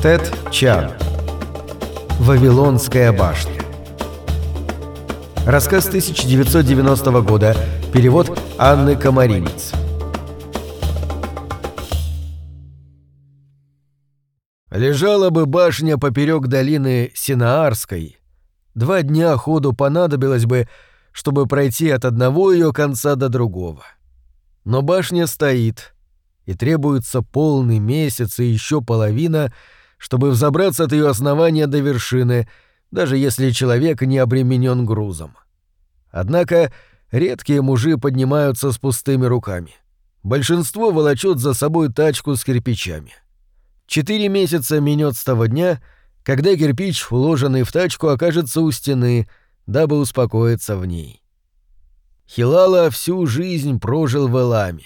Тед Чан. Вавилонская башня. Рассказ 1990 года. Перевод Анны Комаринец. Лежала бы башня поперек долины Синаарской. Два дня ходу понадобилось бы, чтобы пройти от одного ее конца до другого. Но башня стоит, и требуется полный месяц и еще половина — чтобы взобраться от ее основания до вершины, даже если человек не обременен грузом. Однако редкие мужи поднимаются с пустыми руками. Большинство волочет за собой тачку с кирпичами. Четыре месяца минет с того дня, когда кирпич, уложенный в тачку, окажется у стены, дабы успокоиться в ней. Хилала всю жизнь прожил в Эламе.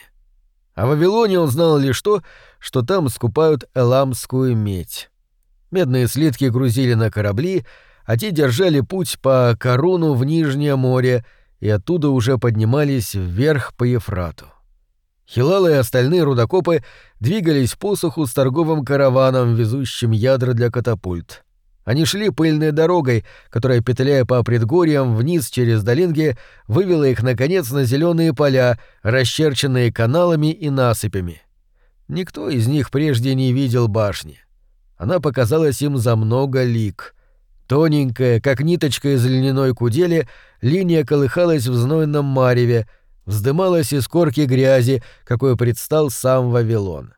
О Вавилоне он знал лишь то, что там скупают эламскую медь. Медные слитки грузили на корабли, а те держали путь по Коруну в Нижнее море и оттуда уже поднимались вверх по Ефрату. Хилал и остальные рудокопы двигались по суху с торговым караваном, везущим ядра для катапульт. Они шли пыльной дорогой, которая, петляя по предгорьям вниз через долинги, вывела их, наконец, на зеленые поля, расчерченные каналами и насыпями. Никто из них прежде не видел башни. Она показалась им за много лик. Тоненькая, как ниточка из льняной кудели, линия колыхалась в знойном мареве, вздымалась из корки грязи, какой предстал сам Вавилон.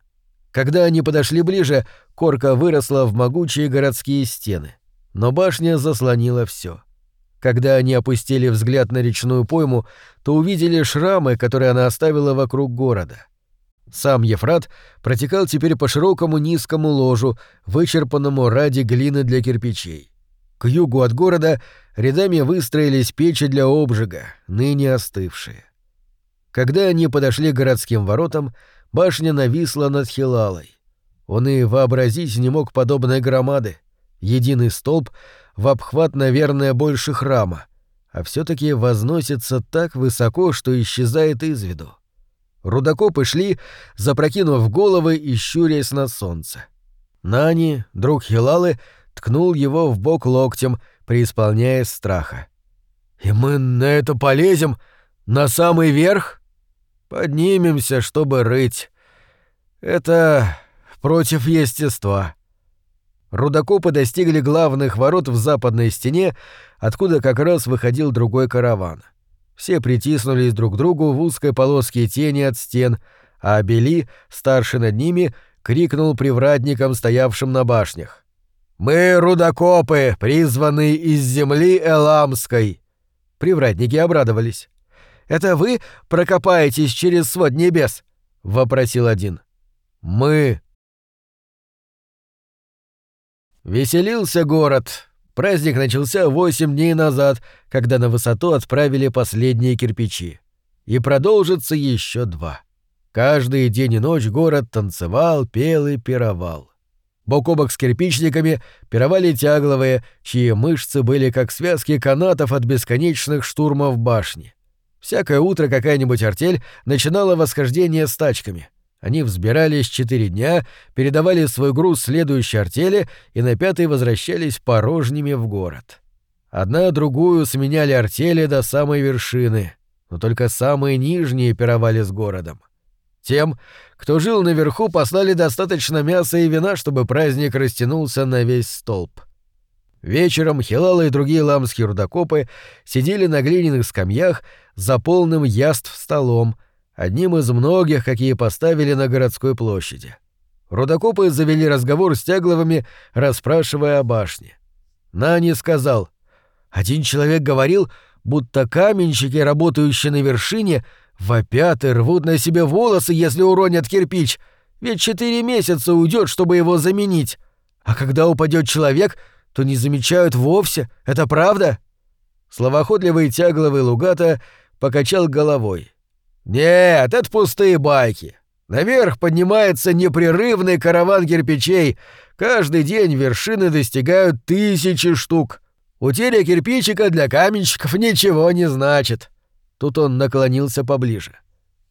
Когда они подошли ближе, корка выросла в могучие городские стены. Но башня заслонила все. Когда они опустили взгляд на речную пойму, то увидели шрамы, которые она оставила вокруг города. Сам Ефрат протекал теперь по широкому низкому ложу, вычерпанному ради глины для кирпичей. К югу от города рядами выстроились печи для обжига, ныне остывшие. Когда они подошли к городским воротам, Башня нависла над Хилалой. Он и вообразить не мог подобной громады. Единый столб в обхват, наверное, больше храма, а все таки возносится так высоко, что исчезает из виду. Рудокопы шли, запрокинув головы и щурясь на солнце. Нани, друг Хилалы, ткнул его в бок локтем, преисполняясь страха. «И мы на это полезем? На самый верх?» Поднимемся, чтобы рыть. Это против естества. Рудокопы достигли главных ворот в западной стене, откуда как раз выходил другой караван. Все притиснулись друг к другу в узкой полоске тени от стен, а Бели, старший над ними, крикнул привратникам, стоявшим на башнях. «Мы рудокопы, призванные из земли Эламской!» Привратники обрадовались. Это вы прокопаетесь через свод небес?» — вопросил один. «Мы». Веселился город. Праздник начался восемь дней назад, когда на высоту отправили последние кирпичи. И продолжится еще два. Каждый день и ночь город танцевал, пел и пировал. Бок о бок с кирпичниками пировали тягловые, чьи мышцы были как связки канатов от бесконечных штурмов башни. Всякое утро какая-нибудь артель начинала восхождение с тачками. Они взбирались четыре дня, передавали свой груз следующей артели и на пятый возвращались порожними в город. Одна другую сменяли артели до самой вершины, но только самые нижние пировали с городом. Тем, кто жил наверху, послали достаточно мяса и вина, чтобы праздник растянулся на весь столб. Вечером Хилала и другие ламские рудокопы сидели на глиняных скамьях за полным яств столом, одним из многих, какие поставили на городской площади. Рудокопы завели разговор с Тягловыми, расспрашивая о башне. Нани сказал, «Один человек говорил, будто каменщики, работающие на вершине, вопят и рвут на себе волосы, если уронят кирпич, ведь четыре месяца уйдет, чтобы его заменить. А когда упадет человек — то не замечают вовсе. Это правда?» Словоохотливый тягловый Лугата покачал головой. «Нет, это пустые байки. Наверх поднимается непрерывный караван кирпичей. Каждый день вершины достигают тысячи штук. Утеря кирпичика для каменщиков ничего не значит». Тут он наклонился поближе.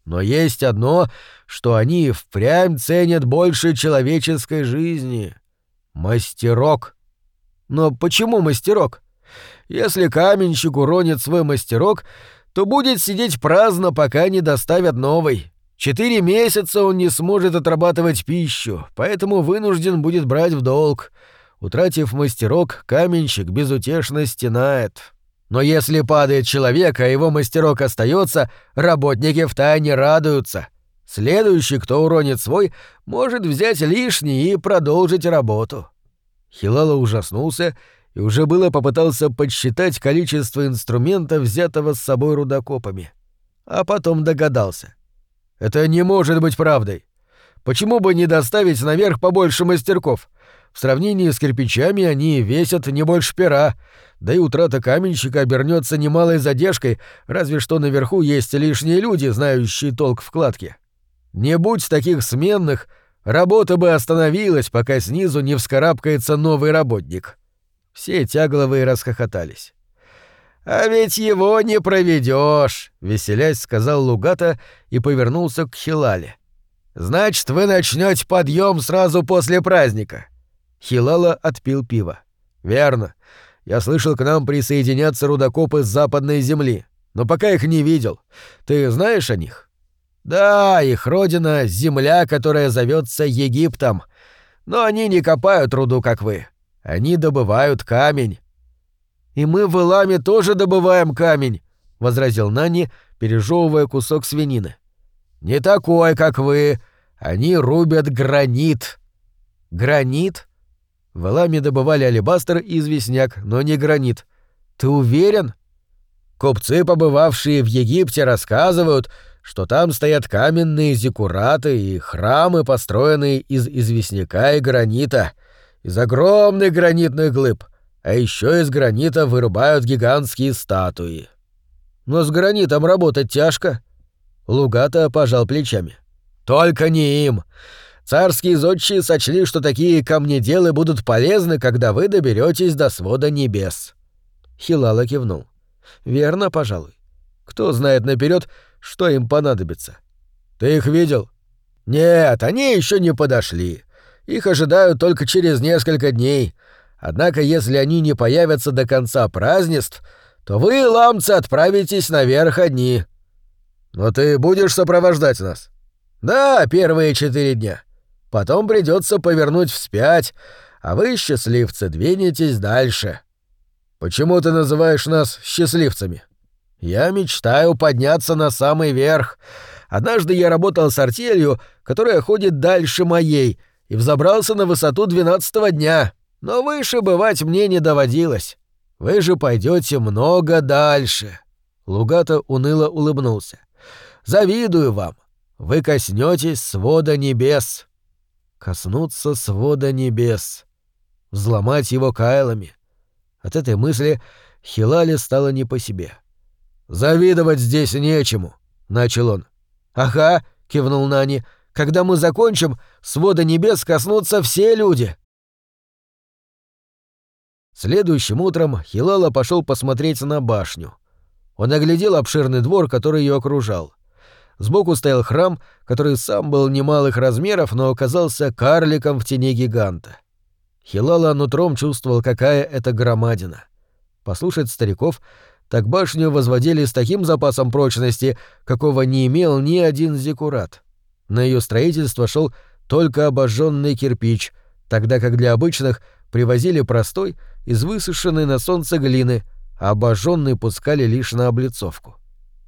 Но есть одно, что они впрямь ценят больше человеческой жизни. Мастерок. Но почему мастерок? Если каменщик уронит свой мастерок, то будет сидеть праздно, пока не доставят новый. Четыре месяца он не сможет отрабатывать пищу, поэтому вынужден будет брать в долг. Утратив мастерок, каменщик безутешно стенает. Но если падает человек, а его мастерок остается, работники втайне радуются. Следующий, кто уронит свой, может взять лишний и продолжить работу. Хилала ужаснулся и уже было попытался подсчитать количество инструмента, взятого с собой рудокопами. А потом догадался. Это не может быть правдой. Почему бы не доставить наверх побольше мастерков? В сравнении с кирпичами они весят не больше пера, да и утрата каменщика обернется немалой задержкой, разве что наверху есть лишние люди, знающие толк в. Не будь таких сменных, работа бы остановилась, пока снизу не вскарабкается новый работник. Все тягловые расхохотались. «А ведь его не проведешь, веселясь сказал Лугата и повернулся к Хилале. «Значит, вы начнете подъем сразу после праздника». Хилала отпил пиво. «Верно. Я слышал, к нам присоединятся рудокопы с западной земли, но пока их не видел. Ты знаешь о них?» «Да, их родина — земля, которая зовется Египтом. Но они не копают руду, как вы. Они добывают камень». «И мы в Иламе тоже добываем камень», — возразил Нани, пережевывая кусок свинины. «Не такой, как вы. Они рубят гранит». «Гранит?» В Эламе добывали алебастр и известняк, но не гранит. Ты уверен? Купцы, побывавшие в Египте, рассказывают, что там стоят каменные зиккураты и храмы, построенные из известняка и гранита, из огромных гранитных глыб, а еще из гранита вырубают гигантские статуи. Но с гранитом работать тяжко. Лугата пожал плечами. Только не им. Царские зодчие сочли, что такие камнеделы будут полезны, когда вы доберетесь до свода небес. Хилала кивнул. Верно, пожалуй. Кто знает наперед, что им понадобится. Ты их видел? Нет, они еще не подошли. Их ожидают только через несколько дней. Однако, если они не появятся до конца празднеств, то вы, ламцы, отправитесь наверх одни. Но ты будешь сопровождать нас? Да, первые четыре дня. Потом придется повернуть вспять, а вы, счастливцы, двинетесь дальше. Почему ты называешь нас счастливцами? Я мечтаю подняться на самый верх. Однажды я работал с артелью, которая ходит дальше моей, и взобрался на высоту двенадцатого дня, но выше бывать мне не доводилось. Вы же пойдете много дальше. Лугата уныло улыбнулся. Завидую вам. Вы коснетесь свода небес коснуться свода небес, взломать его кайлами. От этой мысли Хилале стало не по себе. «Завидовать здесь нечему», — начал он. «Ага», — кивнул Нани, — «когда мы закончим, свода небес коснутся все люди». Следующим утром Хилала пошел посмотреть на башню. Он оглядел обширный двор, который ее окружал. Сбоку стоял храм, который сам был немалых размеров, но оказался карликом в тени гиганта. Хилала нутром чувствовал, какая это громадина. Послушать стариков, так башню возводили с таким запасом прочности, какого не имел ни один зиккурат. На ее строительство шел только обожженный кирпич, тогда как для обычных привозили простой из высушенной на солнце глины, а обожженный пускали лишь на облицовку.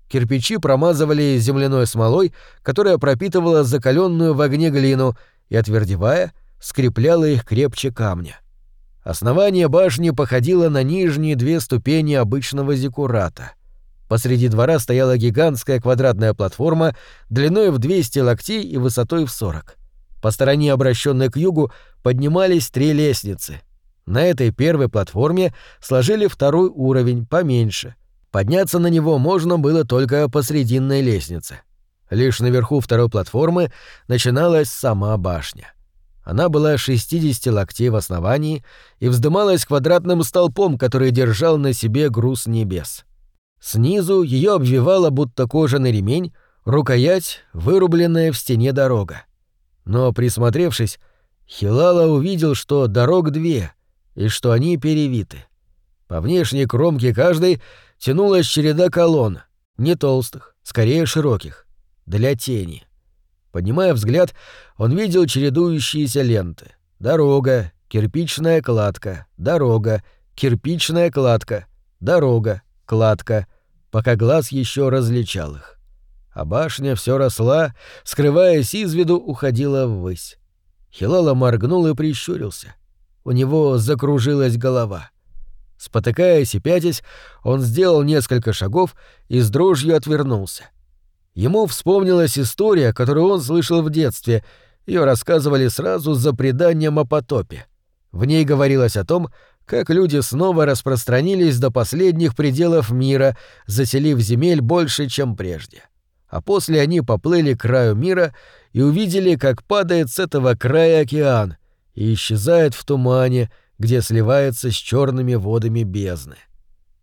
Кирпичи промазывали земляной смолой, которая пропитывала закаленную в огне глину и, отвердевая, скрепляла их крепче камня. Основание башни походило на нижние две ступени обычного зиккурата. Посреди двора стояла гигантская квадратная платформа длиной в 200 локтей и высотой в 40. По стороне, обращенной к югу, поднимались три лестницы. На этой первой платформе сложили второй уровень, поменьше — Подняться на него можно было только по срединной лестнице. Лишь наверху второй платформы начиналась сама башня. Она была 60 локтей в основании и вздымалась квадратным столпом, который держал на себе груз небес. Снизу ее обвивала будто кожаный ремень, рукоять, вырубленная в стене дорога. Но, присмотревшись, Хилала увидел, что дорог две, и что они перевиты. По внешней кромке каждой тянулась череда колонн, не толстых, скорее широких, для тени. Поднимая взгляд, он видел чередующиеся ленты. Дорога, кирпичная кладка, дорога, кирпичная кладка, дорога, кладка, пока глаз еще различал их. А башня все росла, скрываясь из виду, уходила ввысь. Хилала моргнул и прищурился. У него закружилась голова. Спотыкаясь и пятясь, он сделал несколько шагов и с дрожью отвернулся. Ему вспомнилась история, которую он слышал в детстве. Ее рассказывали сразу за преданием о потопе. В ней говорилось о том, как люди снова распространились до последних пределов мира, заселив земель больше, чем прежде. А после они поплыли к краю мира и увидели, как падает с этого края океан и исчезает в тумане, где сливается с черными водами бездны.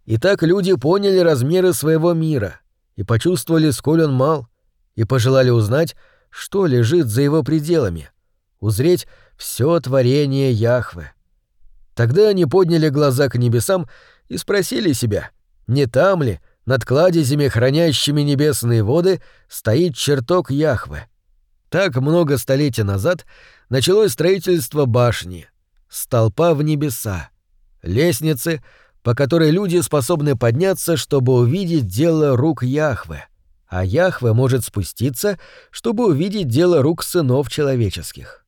И так люди поняли размеры своего мира и почувствовали, сколь он мал, и пожелали узнать, что лежит за его пределами, узреть все творение Яхве. Тогда они подняли глаза к небесам и спросили себя, не там ли, над кладезями, хранящими небесные воды, стоит чертог Яхве. Так много столетий назад началось строительство башни, столпа в небеса, лестницы, по которой люди способны подняться, чтобы увидеть дело рук Яхве, а Яхве может спуститься, чтобы увидеть дело рук сынов человеческих.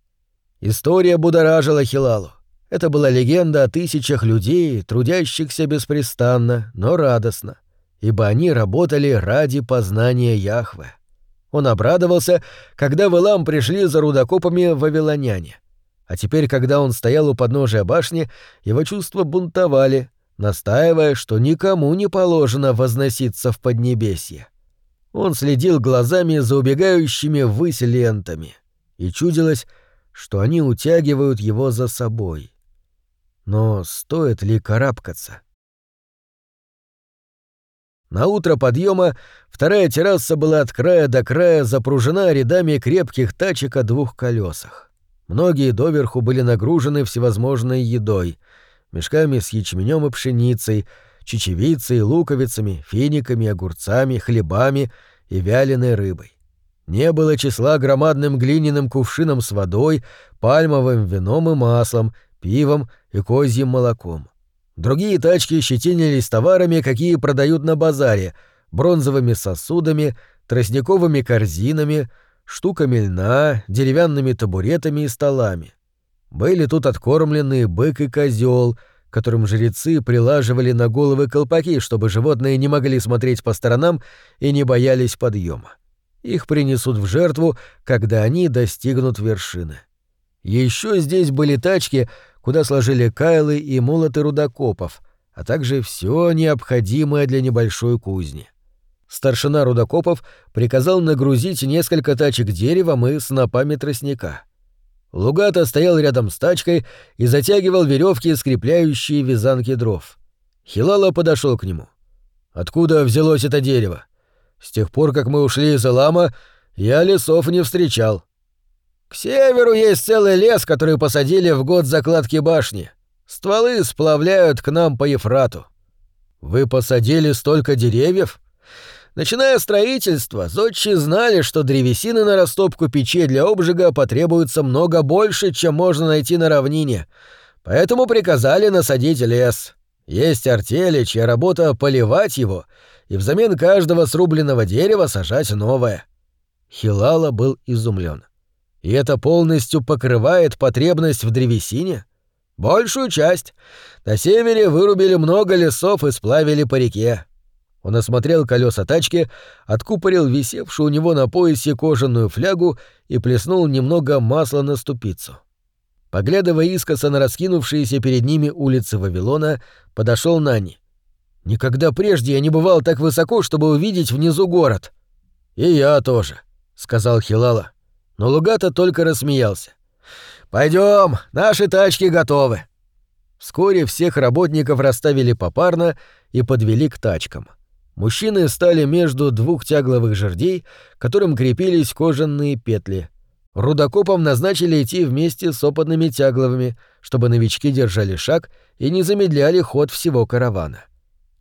История будоражила Хилалу. Это была легенда о тысячах людей, трудящихся беспрестанно, но радостно, ибо они работали ради познания Яхве. Он обрадовался, когда в Илам пришли за рудокопами вавилоняне. А теперь, когда он стоял у подножия башни, его чувства бунтовали, настаивая, что никому не положено возноситься в Поднебесье. Он следил глазами за убегающими ввысь лентами, и чудилось, что они утягивают его за собой. Но стоит ли карабкаться? На утро подъема вторая терраса была от края до края запружена рядами крепких тачек о двух колесах. Многие доверху были нагружены всевозможной едой, мешками с ячменем и пшеницей, чечевицей, луковицами, финиками, огурцами, хлебами и вяленой рыбой. Не было числа громадным глиняным кувшином с водой, пальмовым вином и маслом, пивом и козьим молоком. Другие тачки щетинились товарами, какие продают на базаре, бронзовыми сосудами, тростниковыми корзинами, штуками льна, деревянными табуретами и столами. Были тут откормленные бык и козел, которым жрецы прилаживали на головы колпаки, чтобы животные не могли смотреть по сторонам и не боялись подъема. Их принесут в жертву, когда они достигнут вершины. Еще здесь были тачки, куда сложили кайлы и молоты рудокопов, а также все необходимое для небольшой кузни. Старшина рудокопов приказал нагрузить несколько тачек деревом и снопами тростника. Лугата стоял рядом с тачкой и затягивал веревки, скрепляющие вязанки дров. Хилала подошел к нему. «Откуда взялось это дерево?» С тех пор, как мы ушли из Элама, я лесов не встречал. К северу есть целый лес, который посадили в год закладки башни. Стволы сплавляют к нам по Ефрату. Вы посадили столько деревьев? Начиная строительство, зодчи знали, что древесины на растопку печей для обжига потребуется много больше, чем можно найти на равнине, поэтому приказали насадить лес. Есть артели, чья работа — поливать его — и взамен каждого срубленного дерева сажать новое. Хилала был изумлен. И это полностью покрывает потребность в древесине? Большую часть. На севере вырубили много лесов и сплавили по реке. Он осмотрел колеса тачки, откупорил висевшую у него на поясе кожаную флягу и плеснул немного масла на ступицу. Поглядывая искоса на раскинувшиеся перед ними улицы Вавилона, подошел Нани. Никогда прежде я не бывал так высоко, чтобы увидеть внизу город. И я тоже, сказал Хилала. Но Лугата только рассмеялся. Пойдем, наши тачки готовы. Вскоре всех работников расставили попарно и подвели к тачкам. Мужчины стали между двух тягловых жердей, к которым крепились кожаные петли. Рудокопам назначили идти вместе с опытными тягловыми, чтобы новички держали шаг и не замедляли ход всего каравана.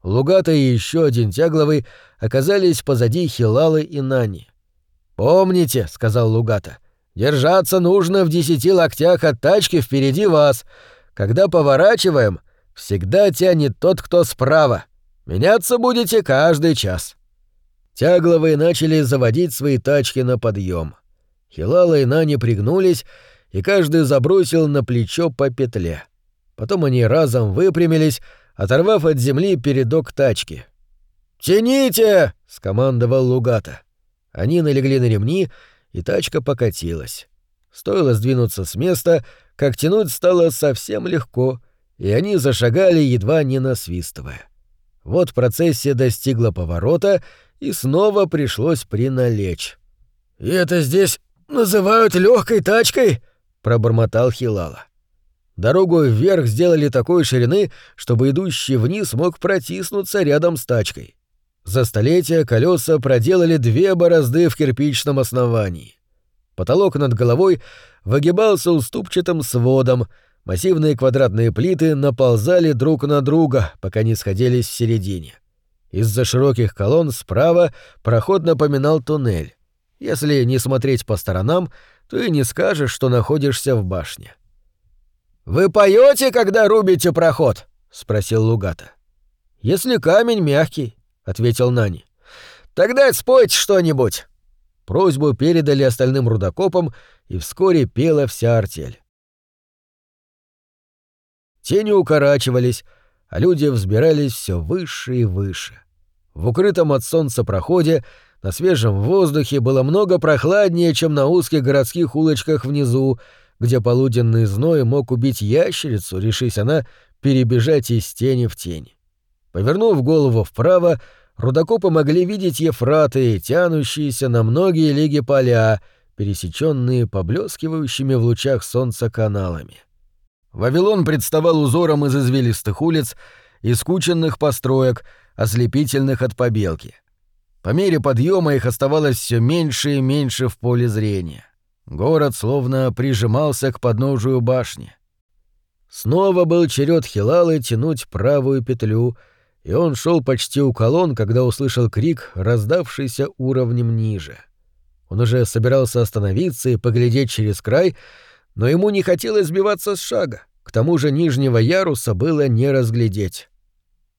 Лугата и еще один тягловый оказались позади Хилалы и Нани. «Помните», — сказал Лугата, — «держаться нужно в десяти локтях от тачки впереди вас. Когда поворачиваем, всегда тянет тот, кто справа. Меняться будете каждый час». Тягловые начали заводить свои тачки на подъем. Хилала и Нани пригнулись, и каждый забросил на плечо по петле. Потом они разом выпрямились, оторвав от земли передок тачки. «Тяните!» — скомандовал Лугата. Они налегли на ремни, и тачка покатилась. Стоило сдвинуться с места, как тянуть стало совсем легко, и они зашагали, едва не насвистывая. Вот процессия достигла поворота, и снова пришлось приналечь. «И это здесь называют легкой тачкой?» — пробормотал Хилала. Дорогу вверх сделали такой ширины, чтобы идущий вниз мог протиснуться рядом с тачкой. За столетия колеса проделали две борозды в кирпичном основании. Потолок над головой выгибался уступчатым сводом, массивные квадратные плиты наползали друг на друга, пока не сходились в середине. Из-за широких колонн справа проход напоминал туннель. Если не смотреть по сторонам, то и не скажешь, что находишься в башне. «Вы поете, когда рубите проход?» — спросил Лугата. «Если камень мягкий», — ответил Нани. «Тогда спойте что-нибудь». Просьбу передали остальным рудокопам, и вскоре пела вся артель. Тени укорачивались, а люди взбирались все выше и выше. В укрытом от солнца проходе на свежем воздухе было много прохладнее, чем на узких городских улочках внизу, где полуденный зной мог убить ящерицу, решись она перебежать из тени в тень. Повернув голову вправо, рудокопы могли видеть Ефраты, тянущиеся на многие лиги поля, пересеченные поблескивающими в лучах солнца каналами. Вавилон представал узором из извилистых улиц и скученных построек, ослепительных от побелки. По мере подъема их оставалось все меньше и меньше в поле зрения. Город словно прижимался к подножию башни. Снова был черед Хилалы тянуть правую петлю — и он шел почти у колонн, когда услышал крик, раздавшийся уровнем ниже. Он уже собирался остановиться и поглядеть через край, но ему не хотелось сбиваться с шага. К тому же нижнего яруса было не разглядеть.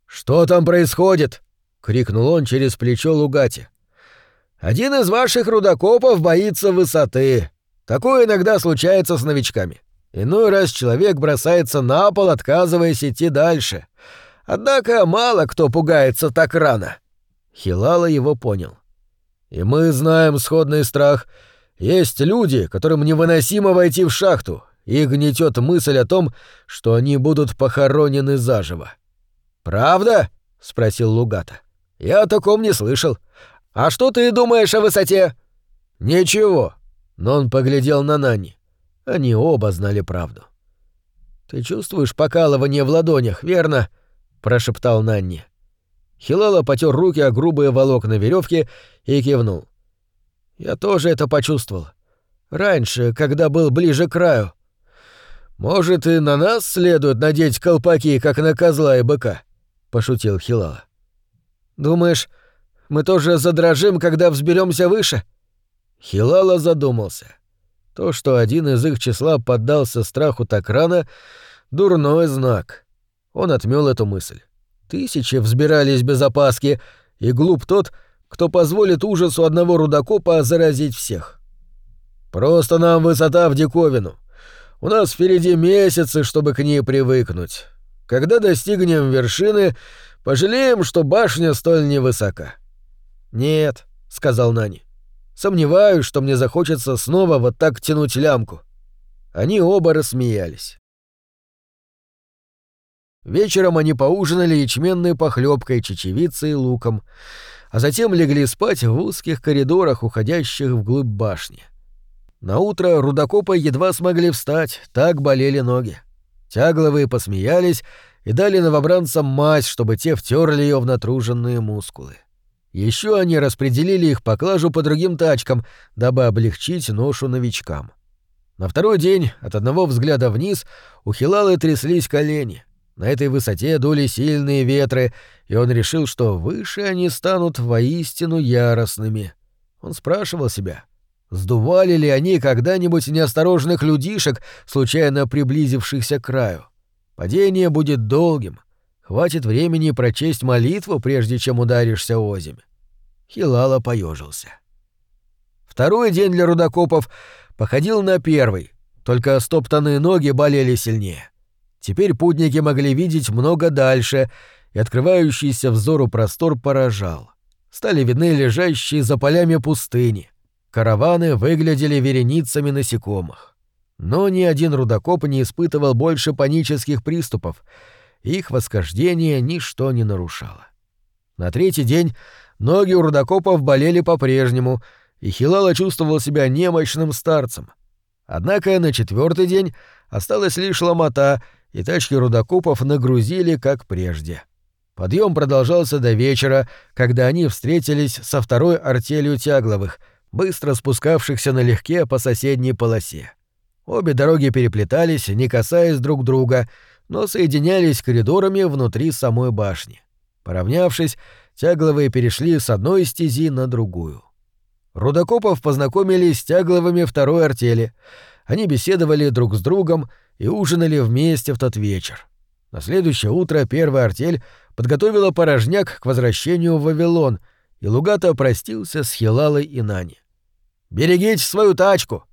«Что там происходит?» — крикнул он через плечо Лугати. «Один из ваших рудокопов боится высоты. Такое иногда случается с новичками. Иной раз человек бросается на пол, отказываясь идти дальше. Однако мало кто пугается так рано. Хилала его понял. И мы знаем сходный страх. Есть люди, которым невыносимо войти в шахту. Их гнетет мысль о том, что они будут похоронены заживо. «Правда?» — спросил Лугата. «Я о таком не слышал. А что ты думаешь о высоте?» «Ничего». Но он поглядел на Нани. Они оба знали правду. «Ты чувствуешь покалывание в ладонях, верно?» прошептал Нанни. Хилала потер руки о грубые волокна веревки и кивнул. Я тоже это почувствовал. Раньше, когда был ближе к краю. Может, и на нас следует надеть колпаки, как на козла и быка, пошутил Хилала. Думаешь, мы тоже задрожим, когда взберемся выше? Хилала задумался. То, что один из их числа поддался страху так рано, дурной знак. Он отмел эту мысль. Тысячи взбирались без опаски, и глуп тот, кто позволит ужасу одного рудокопа заразить всех. Просто нам высота в диковину. У нас впереди месяцы, чтобы к ней привыкнуть. Когда достигнем вершины, пожалеем, что башня столь невысока. Нет, сказал Нани. Сомневаюсь, что мне захочется снова вот так тянуть лямку. Они оба рассмеялись. Вечером они поужинали ячменной похлебкой, чечевицей и луком, а затем легли спать в узких коридорах, уходящих вглубь башни. На утро рудокопы едва смогли встать, так болели ноги. Тягловые посмеялись и дали новобранцам мазь, чтобы те втерли ее в натруженные мускулы. Еще они распределили их поклажу по другим тачкам, дабы облегчить ношу новичкам. На второй день от одного взгляда вниз у Хилалы тряслись колени. На этой высоте дули сильные ветры, и он решил, что выше они станут воистину яростными. Он спрашивал себя, сдували ли они когда-нибудь неосторожных людишек, случайно приблизившихся к краю. Падение будет долгим, Хватит времени прочесть молитву, прежде чем ударишься озимь. Хилала поежился. Второй день для рудокопов походил на первый, только стоптанные ноги болели сильнее. Теперь путники могли видеть много дальше, и открывающийся взору простор поражал. Стали видны лежащие за полями пустыни. Караваны выглядели вереницами насекомых. Но ни один рудокоп не испытывал больше панических приступов — их восхождение ничто не нарушало. На третий день ноги у рудокопов болели по-прежнему, и Хилала чувствовал себя немощным старцем. Однако на четвертый день осталась лишь ломота, и тачки рудокопов нагрузили, как прежде. Подъем продолжался до вечера, когда они встретились со второй артелью тягловых, быстро спускавшихся налегке по соседней полосе. Обе дороги переплетались, не касаясь друг друга — но соединялись коридорами внутри самой башни. Поравнявшись, тягловые перешли с одной стези на другую. Рудокопов познакомились с тягловыми второй артели. Они беседовали друг с другом и ужинали вместе в тот вечер. На следующее утро первая артель подготовила порожняк к возвращению в Вавилон, и Лугата простился с Хилалой и Нани. «Берегите свою тачку!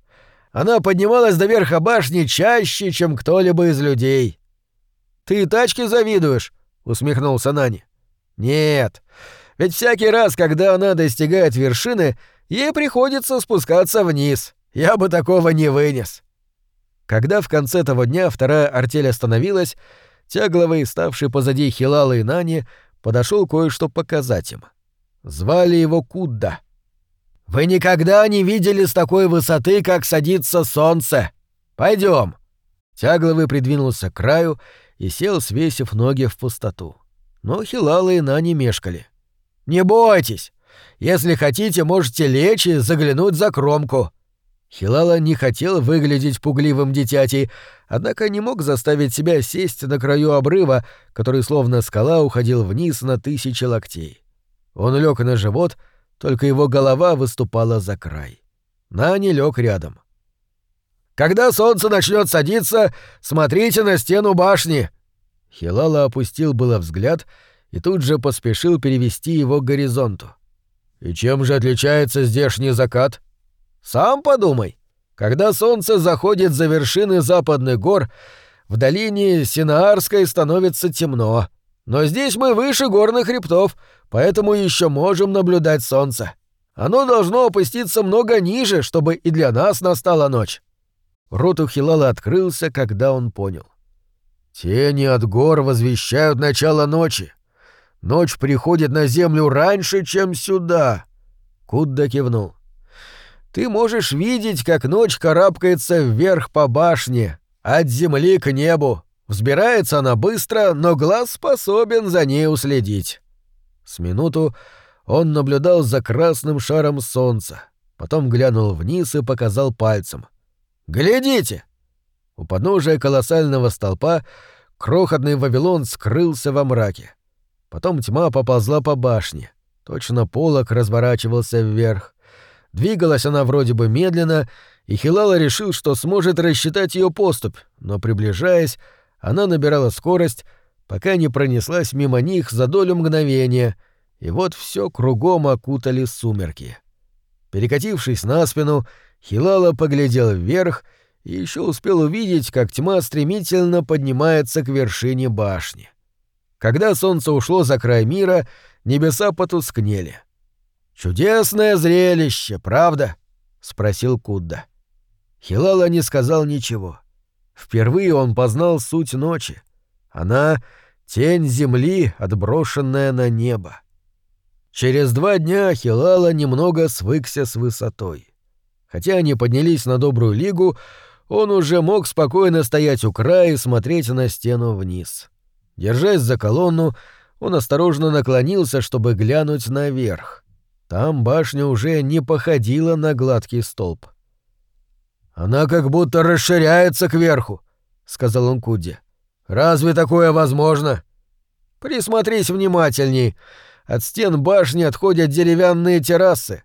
Она поднималась до верха башни чаще, чем кто-либо из людей. Ты тачке завидуешь?» — усмехнулся Нани. «Нет. Ведь всякий раз, когда она достигает вершины, ей приходится спускаться вниз. Я бы такого не вынес». Когда в конце того дня вторая артель остановилась, Тягловый, ставший позади Хилала и Нани, подошел кое-что показать им. Звали его Кудда. «Вы никогда не видели с такой высоты, как садится солнце. Пойдем. Тягловый придвинулся к краю и сел, свесив ноги в пустоту. Но Хилала и Нани мешкали. «Не бойтесь! Если хотите, можете лечь и заглянуть за кромку». Хилала не хотел выглядеть пугливым дитятей, однако не мог заставить себя сесть на краю обрыва, который словно скала уходил вниз на тысячи локтей. Он лег на живот, только его голова выступала за край. Нани лег рядом. Когда солнце начнет садиться, смотрите на стену башни!» Хилала опустил было взгляд и тут же поспешил перевести его к горизонту. «И чем же отличается здешний закат?» «Сам подумай. Когда солнце заходит за вершины западных гор, в долине Синаарской становится темно. Но здесь мы выше горных хребтов, поэтому еще можем наблюдать солнце. Оно должно опуститься много ниже, чтобы и для нас настала ночь». Рот у Хилала открылся, когда он понял. «Тени от гор возвещают начало ночи. Ночь приходит на землю раньше, чем сюда». Кудда кивнул. «Ты можешь видеть, как ночь карабкается вверх по башне, от земли к небу. Взбирается она быстро, но глаз способен за ней уследить». С минуту он наблюдал за красным шаром солнца, потом глянул вниз и показал пальцем. Глядите!» У подножия колоссального столпа крохотный Вавилон скрылся во мраке. Потом тьма поползла по башне. Точно полок разворачивался вверх. Двигалась она вроде бы медленно, и Хилала решил, что сможет рассчитать ее поступь, но, приближаясь, она набирала скорость, пока не пронеслась мимо них за долю мгновения, и вот все кругом окутали сумерки. Перекатившись на спину, Хилала поглядел вверх и еще успел увидеть, как тьма стремительно поднимается к вершине башни. Когда солнце ушло за край мира, небеса потускнели. «Чудесное зрелище, правда?» — спросил Кудда. Хилала не сказал ничего. Впервые он познал суть ночи. Она — тень земли, отброшенная на небо. Через два дня Хилала немного свыкся с высотой. Хотя они поднялись на добрую лигу, он уже мог спокойно стоять у края и смотреть на стену вниз. Держась за колонну, Он осторожно наклонился, чтобы глянуть наверх. Там башня уже не походила на гладкий столб. «Она как будто расширяется кверху», — сказал он Куди. «Разве такое возможно?» «Присмотрись внимательней. От стен башни отходят деревянные террасы.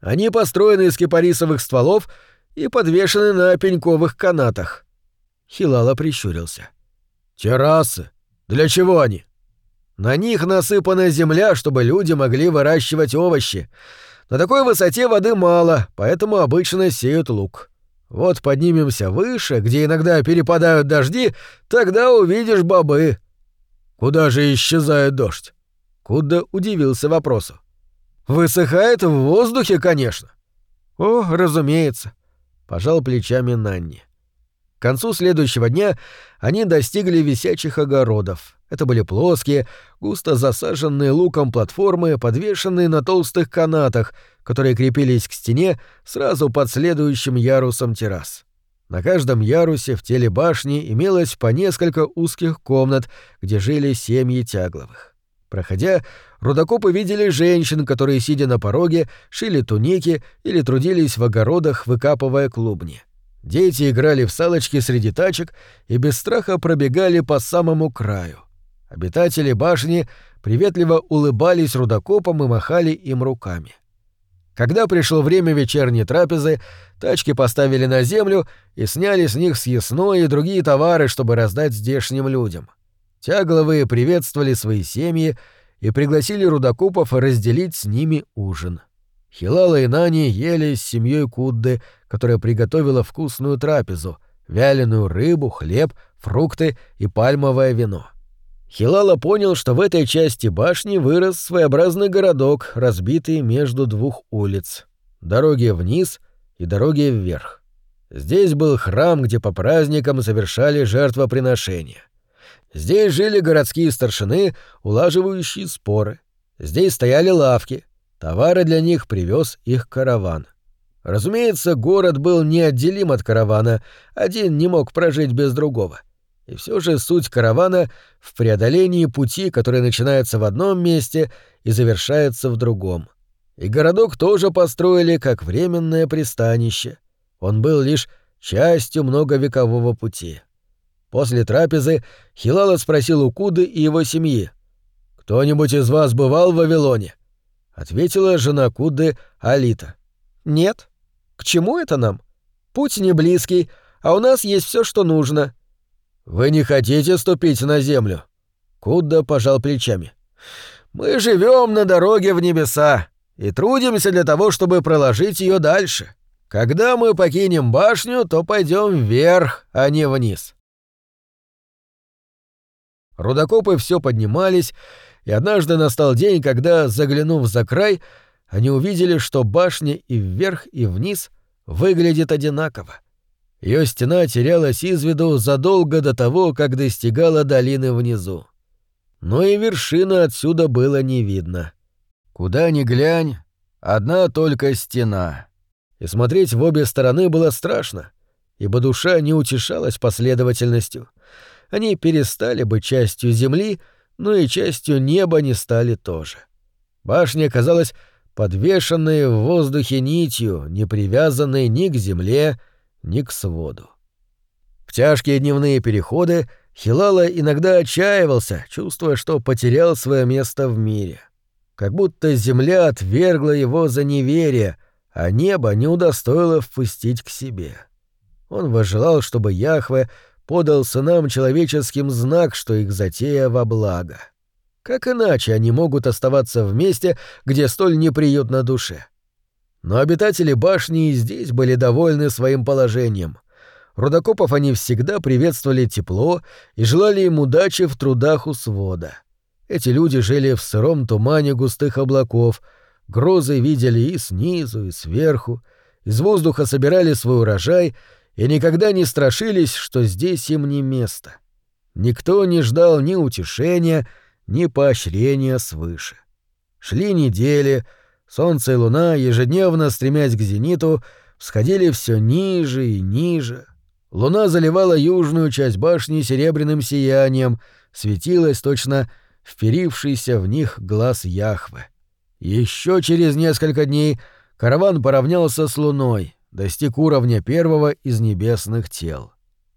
Они построены из кипарисовых стволов и подвешены на пеньковых канатах». Хилала прищурился. «Террасы? Для чего они?» «На них насыпана земля, чтобы люди могли выращивать овощи. На такой высоте воды мало, поэтому обычно сеют лук. Вот поднимемся выше, где иногда перепадают дожди, тогда увидишь бобы. Куда же исчезает дождь? Куда удивился вопросу. Высыхает в воздухе, конечно. О, разумеется, пожал плечами Нанни. К концу следующего дня они достигли висячих огородов. Это были плоские, густо засаженные луком платформы, подвешенные на толстых канатах, которые крепились к стене сразу под следующим ярусом террас. На каждом ярусе в теле башни имелось по несколько узких комнат, где жили семьи тягловых. Проходя, рудокопы видели женщин, которые, сидя на пороге, шили туники или трудились в огородах, выкапывая клубни. Дети играли в салочки среди тачек и без страха пробегали по самому краю. Обитатели башни приветливо улыбались рудокопам и махали им руками. Когда пришло время вечерней трапезы, тачки поставили на землю и сняли с них съестное и другие товары, чтобы раздать здешним людям. Тягловые приветствовали свои семьи и пригласили рудокопов разделить с ними ужин. Хилала и Нани ели с семьей Кудды, которая приготовила вкусную трапезу — вяленую рыбу, хлеб, фрукты и пальмовое вино. Хилала понял, что в этой части башни вырос своеобразный городок, разбитый между двух улиц. Дороги вниз и дороги вверх. Здесь был храм, где по праздникам совершали жертвоприношения. Здесь жили городские старшины, улаживающие споры. Здесь стояли лавки — Товары для них привез их караван. Разумеется, город был неотделим от каравана, один не мог прожить без другого. И все же суть каравана в преодолении пути, который начинается в одном месте и завершается в другом. И городок тоже построили как временное пристанище. Он был лишь частью многовекового пути. После трапезы Хилала спросил у Куды и его семьи. «Кто-нибудь из вас бывал в Вавилоне?» — ответила жена Кудды Алита. «Нет. К чему это нам? Путь не близкий, а у нас есть все, что нужно». «Вы не хотите ступить на землю?» Кудда пожал плечами. «Мы живем на дороге в небеса и трудимся для того, чтобы проложить ее дальше. Когда мы покинем башню, то пойдем вверх, а не вниз». Рудокопы все поднимались и однажды настал день, когда, заглянув за край, они увидели, что башня и вверх, и вниз выглядит одинаково. Ее стена терялась из виду задолго до того, как достигала долины внизу. Но и вершины отсюда было не видно. Куда ни глянь, одна только стена. И смотреть в обе стороны было страшно, ибо душа не утешалась последовательностью. Они перестали быть частью земли, но и частью неба не стали тоже. Башня казалась подвешенной в воздухе нитью, не привязанной ни к земле, ни к своду. В тяжкие дневные переходы Хилала иногда отчаивался, чувствуя, что потерял свое место в мире. Как будто земля отвергла его за неверие, а небо не удостоило впустить к себе. Он возжелал, чтобы Яхве подал сынам человеческим знак, что их затея во благо. Как иначе они могут оставаться вместе, где столь неприютно душе? Но обитатели башни и здесь были довольны своим положением. Рудокопов они всегда приветствовали тепло и желали им удачи в трудах у свода. Эти люди жили в сыром тумане густых облаков, грозы видели и снизу, и сверху, из воздуха собирали свой урожай — и никогда не страшились, что здесь им не место. Никто не ждал ни утешения, ни поощрения свыше. Шли недели, солнце и луна, ежедневно стремясь к зениту, всходили все ниже и ниже. Луна заливала южную часть башни серебряным сиянием, светилась точно вперившийся в них глаз Яхвы. Еще через несколько дней караван поравнялся с Луной, достиг уровня первого из небесных тел.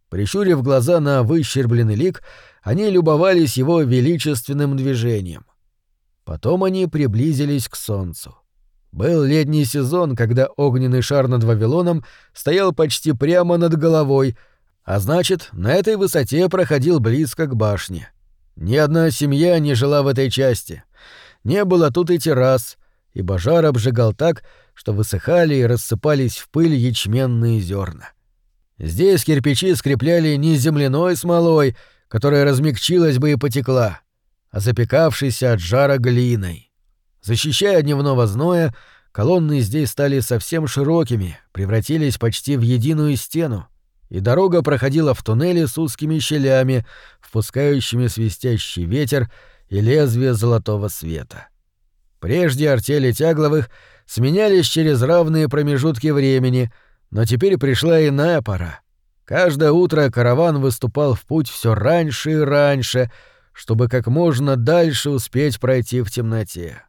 Прищурив глаза на выщербленный лик, они любовались его величественным движением. Потом они приблизились к солнцу. Был летний сезон, когда огненный шар над Вавилоном стоял почти прямо над головой, а значит, на этой высоте проходил близко к башне. Ни одна семья не жила в этой части. Не было тут и террас, и божар обжигал так, что высыхали и рассыпались в пыль ячменные зерна. Здесь кирпичи скрепляли не земляной смолой, которая размягчилась бы и потекла, а запекавшейся от жара глиной. Защищая дневного зноя, колонны здесь стали совсем широкими, превратились почти в единую стену, и дорога проходила в туннеле с узкими щелями, впускающими свистящий ветер и лезвие золотого света. Прежде артели тягловых сменялись через равные промежутки времени — но теперь пришла иная пора. Каждое утро караван выступал в путь все раньше и раньше, чтобы как можно дальше успеть пройти в темноте.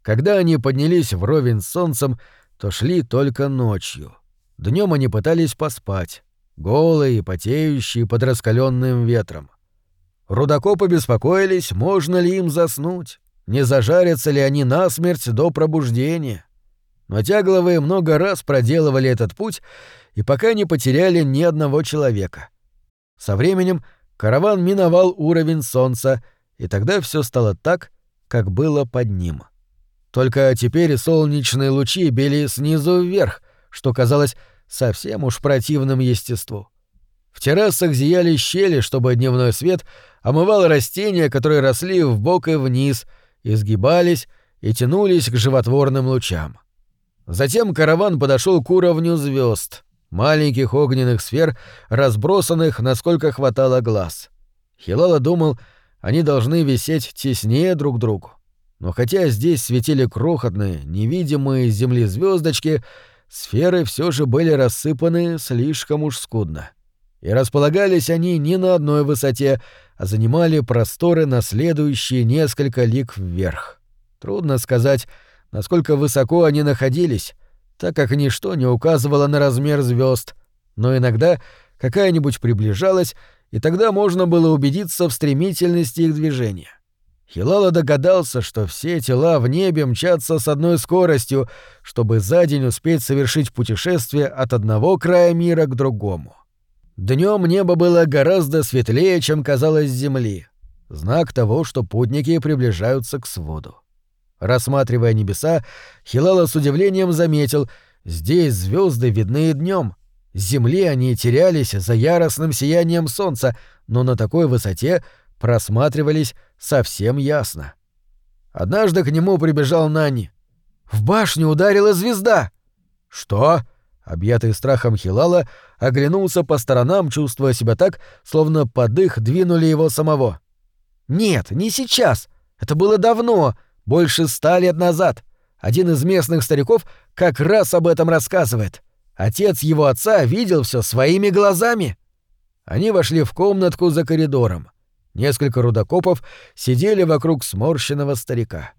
Когда они поднялись вровень с солнцем, то шли только ночью. Днем они пытались поспать, голые и потеющие под раскаленным ветром. Рудокопы беспокоились, можно ли им заснуть, не зажарятся ли они насмерть до пробуждения. Но тягловые много раз проделывали этот путь и пока не потеряли ни одного человека. Со временем караван миновал уровень солнца, и тогда все стало так, как было под ним. Только теперь солнечные лучи били снизу вверх, что казалось совсем уж противным естеству. В террасах зияли щели, чтобы дневной свет омывал растения, которые росли в бок и вниз, изгибались и тянулись к животворным лучам. Затем караван подошел к уровню звезд, маленьких огненных сфер, разбросанных, насколько хватало глаз. Хилала думал, они должны висеть теснее друг другу. Но хотя здесь светили крохотные, невидимые с земли звездочки, сферы все же были рассыпаны слишком уж скудно. И располагались они не на одной высоте, а занимали просторы на следующие несколько лик вверх. Трудно сказать, насколько высоко они находились, так как ничто не указывало на размер звезд, но иногда какая-нибудь приближалась, и тогда можно было убедиться в стремительности их движения. Хилала догадался, что все тела в небе мчатся с одной скоростью, чтобы за день успеть совершить путешествие от одного края мира к другому. Днем небо было гораздо светлее, чем казалось земли. Знак того, что путники приближаются к своду. Рассматривая небеса, Хилала с удивлением заметил, здесь звезды видны днем. С земли они терялись за яростным сиянием солнца, но на такой высоте просматривались совсем ясно. Однажды к нему прибежал Нани. «В башню ударила звезда!» «Что?» Объятый страхом Хилала оглянулся по сторонам, чувствуя себя так, словно под их двинули его самого. «Нет, не сейчас. Это было давно. Больше ста лет назад. Один из местных стариков как раз об этом рассказывает. Отец его отца видел все своими глазами. Они вошли в комнатку за коридором. Несколько рудокопов сидели вокруг сморщенного старика.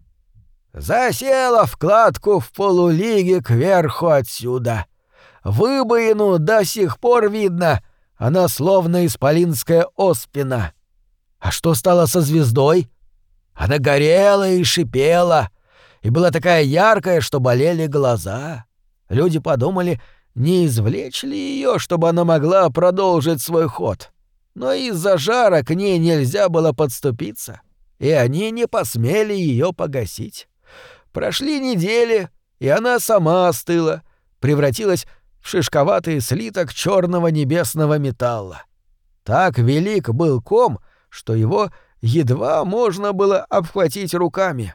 «Засела вкладку в полулиге кверху отсюда. Выбоину до сих пор видно, она словно исполинская оспина. А что стало со звездой?» Она горела и шипела, и была такая яркая, что болели глаза. Люди подумали, не извлечь ли ее, чтобы она могла продолжить свой ход. Но из-за жара к ней нельзя было подступиться, и они не посмели ее погасить. Прошли недели, и она сама остыла, превратилась в шишковатый слиток черного небесного металла. Так велик был ком, что его — едва можно было обхватить руками.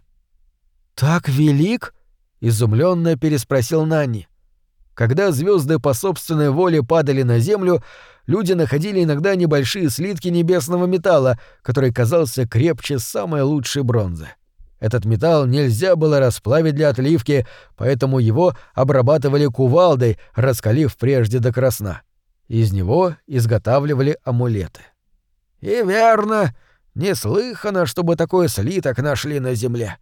«Так велик?» — изумленно переспросил Нанни. Когда звезды по собственной воле падали на землю, люди находили иногда небольшие слитки небесного металла, который казался крепче самой лучшей бронзы. Этот металл нельзя было расплавить для отливки, поэтому его обрабатывали кувалдой, раскалив прежде до красна. Из него изготавливали амулеты. «И верно, Неслыханно, чтобы такой слиток нашли на земле.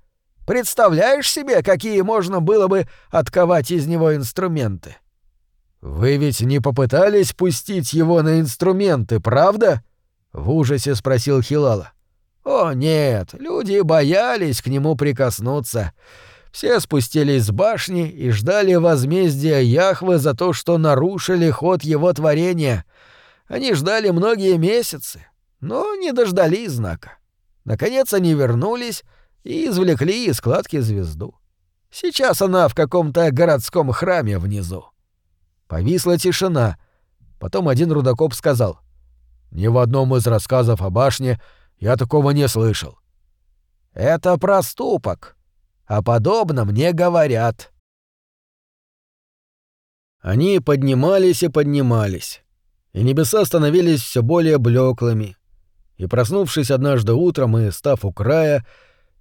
Представляешь себе, какие можно было бы отковать из него инструменты? Вы ведь не попытались пустить его на инструменты, правда? В ужасе спросил Хилала. О, нет, люди боялись к нему прикоснуться. Все спустились с башни и ждали возмездия Яхвы за то, что нарушили ход его творения. Они ждали многие месяцы, но не дождались знака. Наконец они вернулись и извлекли из складки звезду. Сейчас она в каком-то городском храме внизу. Повисла тишина. Потом один рудокоп сказал. «Ни в одном из рассказов о башне я такого не слышал». «Это проступок. О подобном не говорят». Они поднимались и поднимались, и небеса становились все более блеклыми. И проснувшись однажды утром и став у края,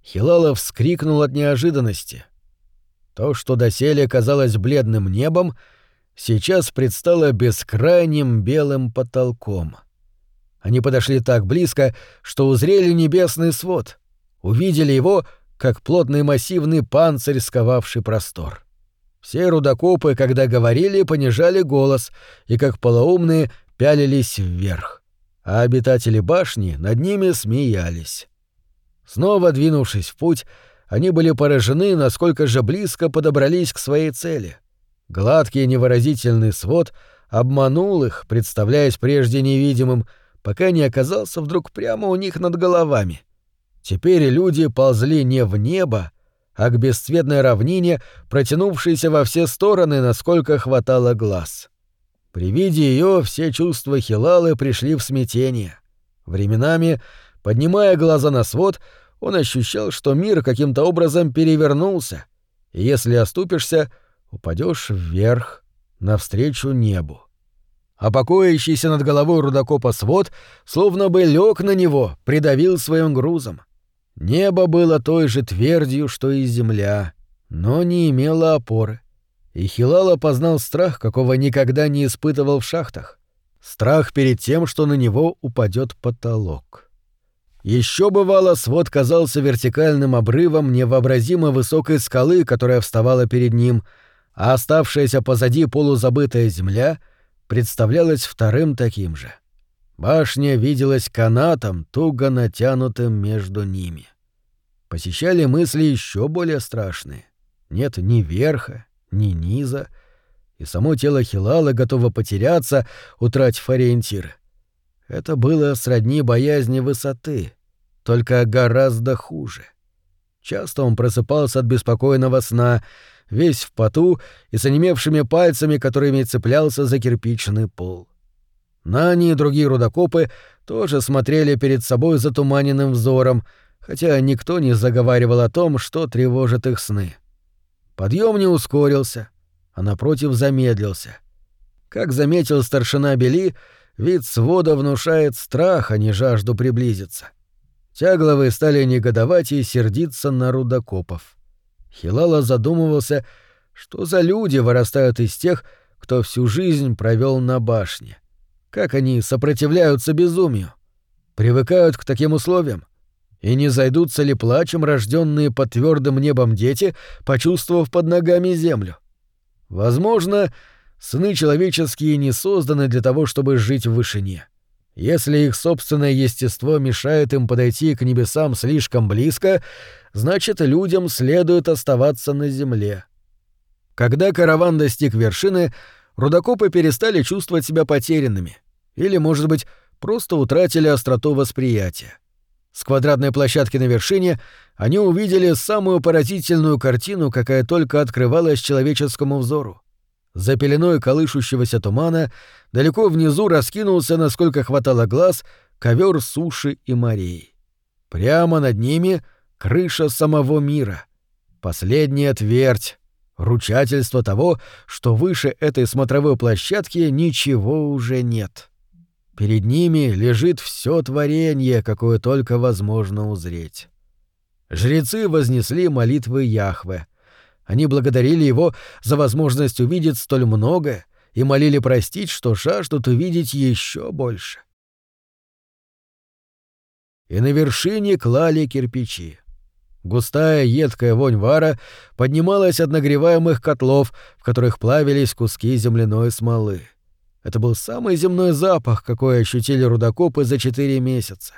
Хилалов вскрикнул от неожиданности. То, что доселе казалось бледным небом, сейчас предстало бескрайним белым потолком. Они подошли так близко, что узрели небесный свод, увидели его, как плотный массивный панцирь, сковавший простор. Все рудокопы, когда говорили, понижали голос и, как полоумные, пялились вверх, а обитатели башни над ними смеялись. Снова двинувшись в путь, они были поражены, насколько же близко подобрались к своей цели. Гладкий невыразительный свод обманул их, представляясь прежде невидимым, пока не оказался вдруг прямо у них над головами. Теперь люди ползли не в небо, а к бесцветной равнине, протянувшейся во все стороны, насколько хватало глаз. При виде ее все чувства Хилалы пришли в смятение. Временами, поднимая глаза на свод, он ощущал, что мир каким-то образом перевернулся, и если оступишься, упадешь вверх, навстречу небу. А покоящийся над головой рудокопа свод словно бы лег на него, придавил своим грузом. Небо было той же твердью, что и земля, но не имело опоры. И Хилала познал страх, какого никогда не испытывал в шахтах. Страх перед тем, что на него упадет потолок. Еще бывало, свод казался вертикальным обрывом невообразимо высокой скалы, которая вставала перед ним, а оставшаяся позади полузабытая земля представлялась вторым таким же. Башня виделась канатом, туго натянутым между ними. Посещали мысли еще более страшные. Нет ни верха, ни низа, и само тело Хилала готово потеряться, утратив ориентиры. Это было сродни боязни высоты, только гораздо хуже. Часто он просыпался от беспокойного сна, весь в поту и с онемевшими пальцами, которыми цеплялся за кирпичный пол. Нани и другие рудокопы тоже смотрели перед собой затуманенным взором, хотя никто не заговаривал о том, что тревожит их сны. Подъем не ускорился, а напротив замедлился. Как заметил старшина Бели, Вид свода внушает страх, а не жажду приблизиться. Тягловые стали негодовать и сердиться на рудокопов. Хилала задумывался, что за люди вырастают из тех, кто всю жизнь провел на башне. Как они сопротивляются безумию? Привыкают к таким условиям? И не зайдутся ли плачем рожденные под твердым небом дети, почувствовав под ногами землю? Возможно, Сны человеческие не созданы для того, чтобы жить в вышине. Если их собственное естество мешает им подойти к небесам слишком близко, значит, людям следует оставаться на земле. Когда караван достиг вершины, рудокопы перестали чувствовать себя потерянными. Или, может быть, просто утратили остроту восприятия. С квадратной площадки на вершине они увидели самую поразительную картину, какая только открывалась человеческому взору. За пеленой колышущегося тумана далеко внизу раскинулся, насколько хватало глаз, ковер суши и морей. Прямо над ними крыша самого мира. Последняя твердь, ручательство того, что выше этой смотровой площадки ничего уже нет. Перед ними лежит все творение, какое только возможно узреть. Жрецы вознесли молитвы Яхве, они благодарили его за возможность увидеть столь многое и молили простить, что жаждут увидеть еще больше. и на вершине клали кирпичи. Густая едкая вонь вара поднималась от нагреваемых котлов, в которых плавились куски земляной смолы. Это был самый земной запах, какой ощутили рудокопы за четыре месяца.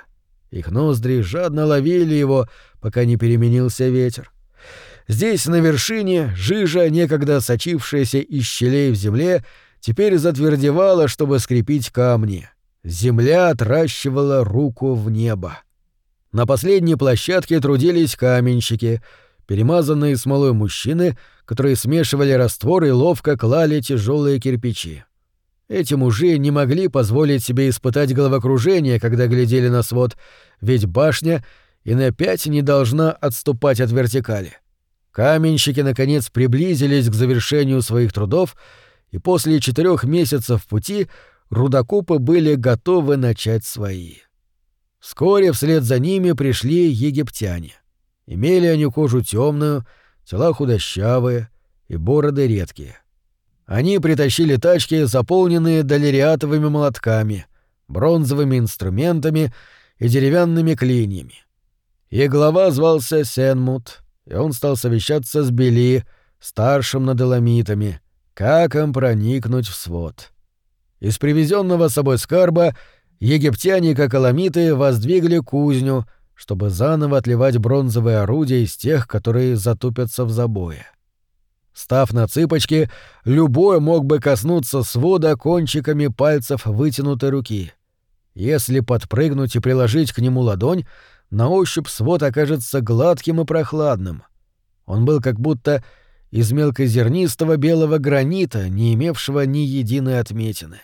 Их ноздри жадно ловили его, пока не переменился ветер. Здесь, на вершине, жижа, некогда сочившаяся из щелей в земле, теперь затвердевала, чтобы скрепить камни. Земля отращивала руку в небо. На последней площадке трудились каменщики, перемазанные смолой мужчины, которые смешивали раствор и ловко клали тяжелые кирпичи. Эти мужи не могли позволить себе испытать головокружение, когда глядели на свод, ведь башня и на пять не должна отступать от вертикали. Каменщики, наконец, приблизились к завершению своих трудов, и после четырех месяцев пути рудокопы были готовы начать свои. Вскоре вслед за ними пришли египтяне. Имели они кожу темную, тела худощавые и бороды редкие. Они притащили тачки, заполненные долериатовыми молотками, бронзовыми инструментами и деревянными клиньями. Их глава звался Сенмут, и он стал совещаться с Бели, старшим над эламитами, как им проникнуть в свод. Из привезенного с собой скарба египтяне, как эламиты, воздвигли кузню, чтобы заново отливать бронзовые орудия из тех, которые затупятся в забое. Став на цыпочки, любой мог бы коснуться свода кончиками пальцев вытянутой руки. Если подпрыгнуть и приложить к нему ладонь, на ощупь свод окажется гладким и прохладным. Он был как будто из мелкозернистого белого гранита, не имевшего ни единой отметины.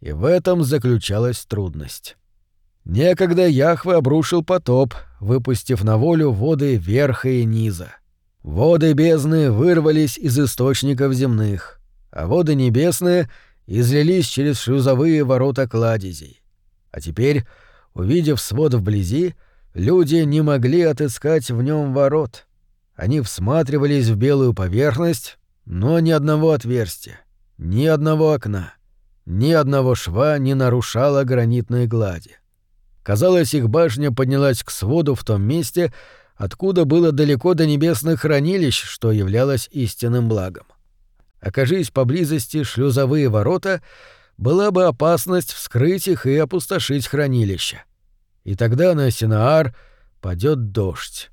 И в этом заключалась трудность. Некогда Яхве обрушил потоп, выпустив на волю воды верха и низа. Воды бездны вырвались из источников земных, а воды небесные излились через шлюзовые ворота кладезей. А теперь, увидев свод вблизи, Люди не могли отыскать в нем ворот. Они всматривались в белую поверхность, но ни одного отверстия, ни одного окна, ни одного шва не нарушало гранитной глади. Казалось, их башня поднялась к своду в том месте, откуда было далеко до небесных хранилищ, что являлось истинным благом. Окажись поблизости шлюзовые ворота, была бы опасность вскрыть их и опустошить хранилище и тогда на Синаар падет дождь.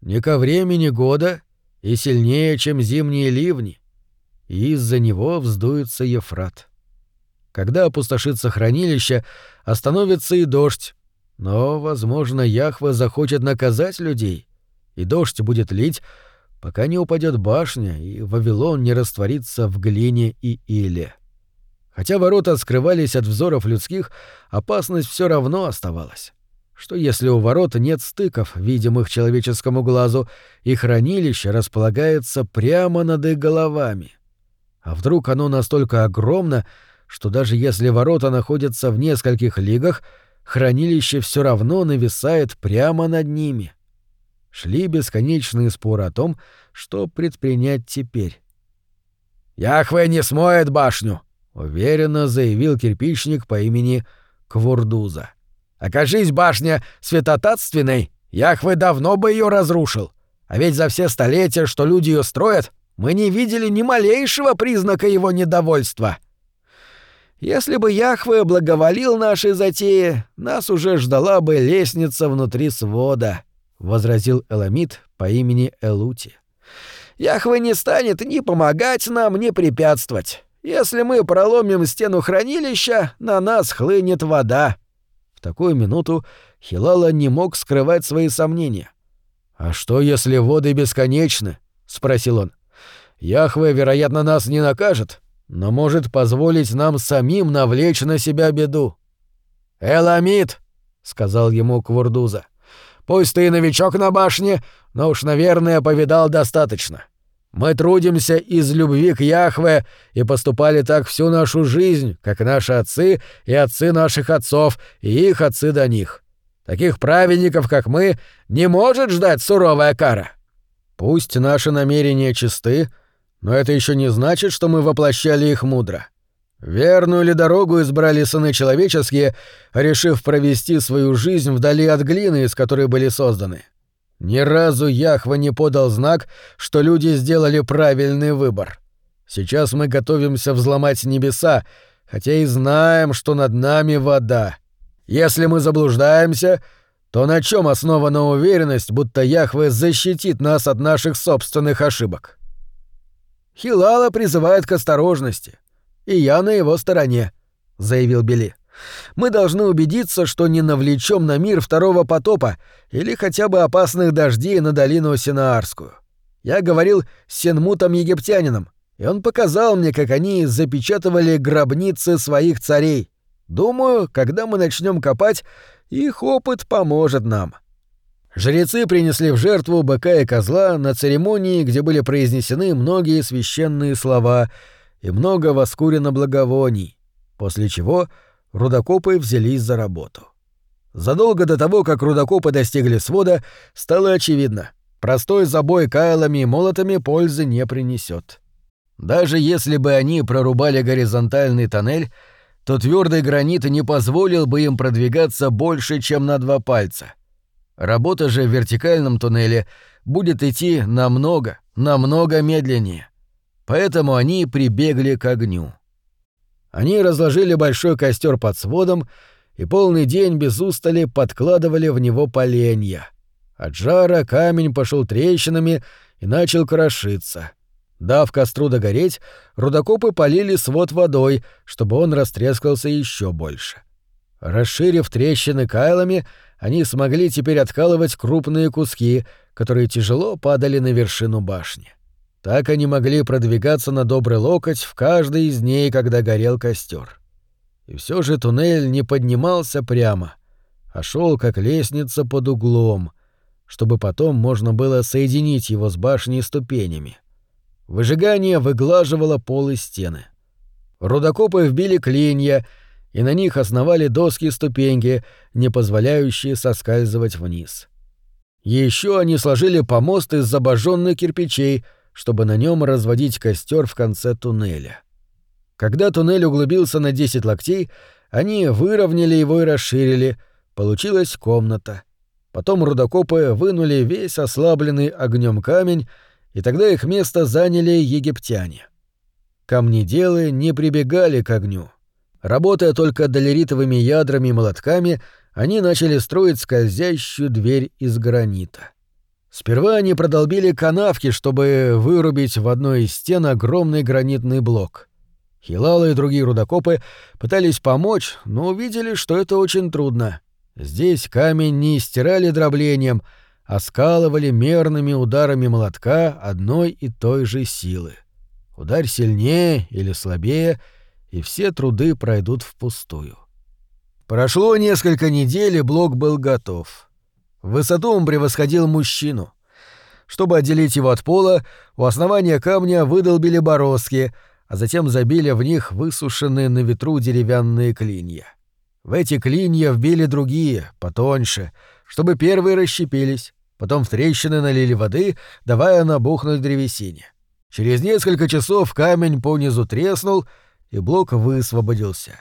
Не ко времени года и сильнее, чем зимние ливни, и из-за него вздуется Ефрат. Когда опустошится хранилище, остановится и дождь, но, возможно, Яхва захочет наказать людей, и дождь будет лить, пока не упадет башня, и Вавилон не растворится в глине и иле. Хотя ворота скрывались от взоров людских, опасность все равно оставалась. Что если у ворот нет стыков, видимых человеческому глазу, и хранилище располагается прямо над их головами? А вдруг оно настолько огромно, что даже если ворота находятся в нескольких лигах, хранилище все равно нависает прямо над ними? Шли бесконечные споры о том, что предпринять теперь. «Яхве не смоет башню!» — уверенно заявил кирпичник по имени Квурдуза. — Окажись башня святотатственной, Яхве давно бы ее разрушил. А ведь за все столетия, что люди ее строят, мы не видели ни малейшего признака его недовольства. Если бы Яхве благоволил нашей затее, нас уже ждала бы лестница внутри свода, — возразил Эламит по имени Элути. Яхве не станет ни помогать нам, ни препятствовать. Если мы проломим стену хранилища, на нас хлынет вода такую минуту Хилала не мог скрывать свои сомнения. «А что, если воды бесконечны?» — спросил он. «Яхве, вероятно, нас не накажет, но может позволить нам самим навлечь на себя беду». «Эламид!» — сказал ему Квурдуза. «Пусть ты новичок на башне, но уж, наверное, повидал достаточно. Мы трудимся из любви к Яхве и поступали так всю нашу жизнь, как наши отцы и отцы наших отцов, и их отцы до них. Таких праведников, как мы, не может ждать суровая кара. Пусть наши намерения чисты, но это еще не значит, что мы воплощали их мудро. Верную ли дорогу избрали сыны человеческие, решив провести свою жизнь вдали от глины, из которой были созданы? Ни разу Яхва не подал знак, что люди сделали правильный выбор. Сейчас мы готовимся взломать небеса, хотя и знаем, что над нами вода. Если мы заблуждаемся, то на чем основана уверенность, будто Яхве защитит нас от наших собственных ошибок? Хилала призывает к осторожности, и я на его стороне, заявил Бели. Мы должны убедиться, что не навлечем на мир второго потопа или хотя бы опасных дождей на долину Синаарскую. Я говорил с Сенмутом-египтянином, и он показал мне, как они запечатывали гробницы своих царей. Думаю, когда мы начнем копать, их опыт поможет нам. Жрецы принесли в жертву быка и козла на церемонии, где были произнесены многие священные слова и много воскурено благовоний, после чего рудокопы взялись за работу. Задолго до того, как рудокопы достигли свода, стало очевидно — простой забой кайлами и молотами пользы не принесет. Даже если бы они прорубали горизонтальный тоннель, то твердый гранит не позволил бы им продвигаться больше, чем на два пальца. Работа же в вертикальном туннеле будет идти намного, намного медленнее. Поэтому они прибегли к огню. Они разложили большой костер под сводом и полный день без устали подкладывали в него поленья. От жара камень пошел трещинами и начал крошиться. Дав костру догореть, рудокопы полили свод водой, чтобы он растрескался еще больше. Расширив трещины кайлами, они смогли теперь откалывать крупные куски, которые тяжело падали на вершину башни. Так они могли продвигаться на добрый локоть в каждой из дней, когда горел костер. И все же туннель не поднимался прямо, а шел как лестница под углом, чтобы потом можно было соединить его с башней ступенями. Выжигание выглаживало пол и стены. Рудокопы вбили клинья, и на них основали доски-ступеньки, не позволяющие соскальзывать вниз. Еще они сложили помост из забожженных кирпичей — чтобы на нем разводить костер в конце туннеля. Когда туннель углубился на 10 локтей, они выровняли его и расширили, получилась комната. Потом рудокопы вынули весь ослабленный огнем камень, и тогда их место заняли египтяне. Камнеделы не прибегали к огню. Работая только долеритовыми ядрами и молотками, они начали строить скользящую дверь из гранита. Сперва они продолбили канавки, чтобы вырубить в одной из стен огромный гранитный блок. Хилала и другие рудокопы пытались помочь, но увидели, что это очень трудно. Здесь камень не стирали дроблением, а скалывали мерными ударами молотка одной и той же силы. Ударь сильнее или слабее, и все труды пройдут впустую. Прошло несколько недель, и блок был готов. В высоту он превосходил мужчину. Чтобы отделить его от пола, у основания камня выдолбили бороздки, а затем забили в них высушенные на ветру деревянные клинья. В эти клинья вбили другие, потоньше, чтобы первые расщепились, потом в трещины налили воды, давая набухнуть древесине. Через несколько часов камень понизу треснул, и блок высвободился.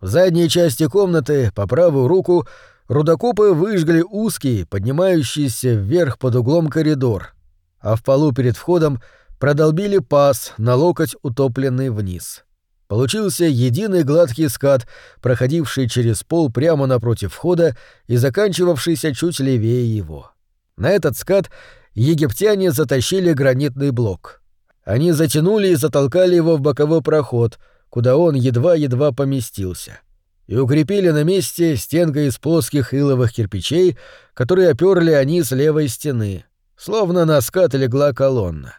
В задней части комнаты, по правую руку, Рудокопы выжгли узкий, поднимающийся вверх под углом коридор, а в полу перед входом продолбили паз на локоть, утопленный вниз. Получился единый гладкий скат, проходивший через пол прямо напротив входа и заканчивавшийся чуть левее его. На этот скат египтяне затащили гранитный блок. Они затянули и затолкали его в боковой проход, куда он едва-едва поместился — и укрепили на месте стенкой из плоских иловых кирпичей, которые оперли они с левой стены, словно на скат легла колонна.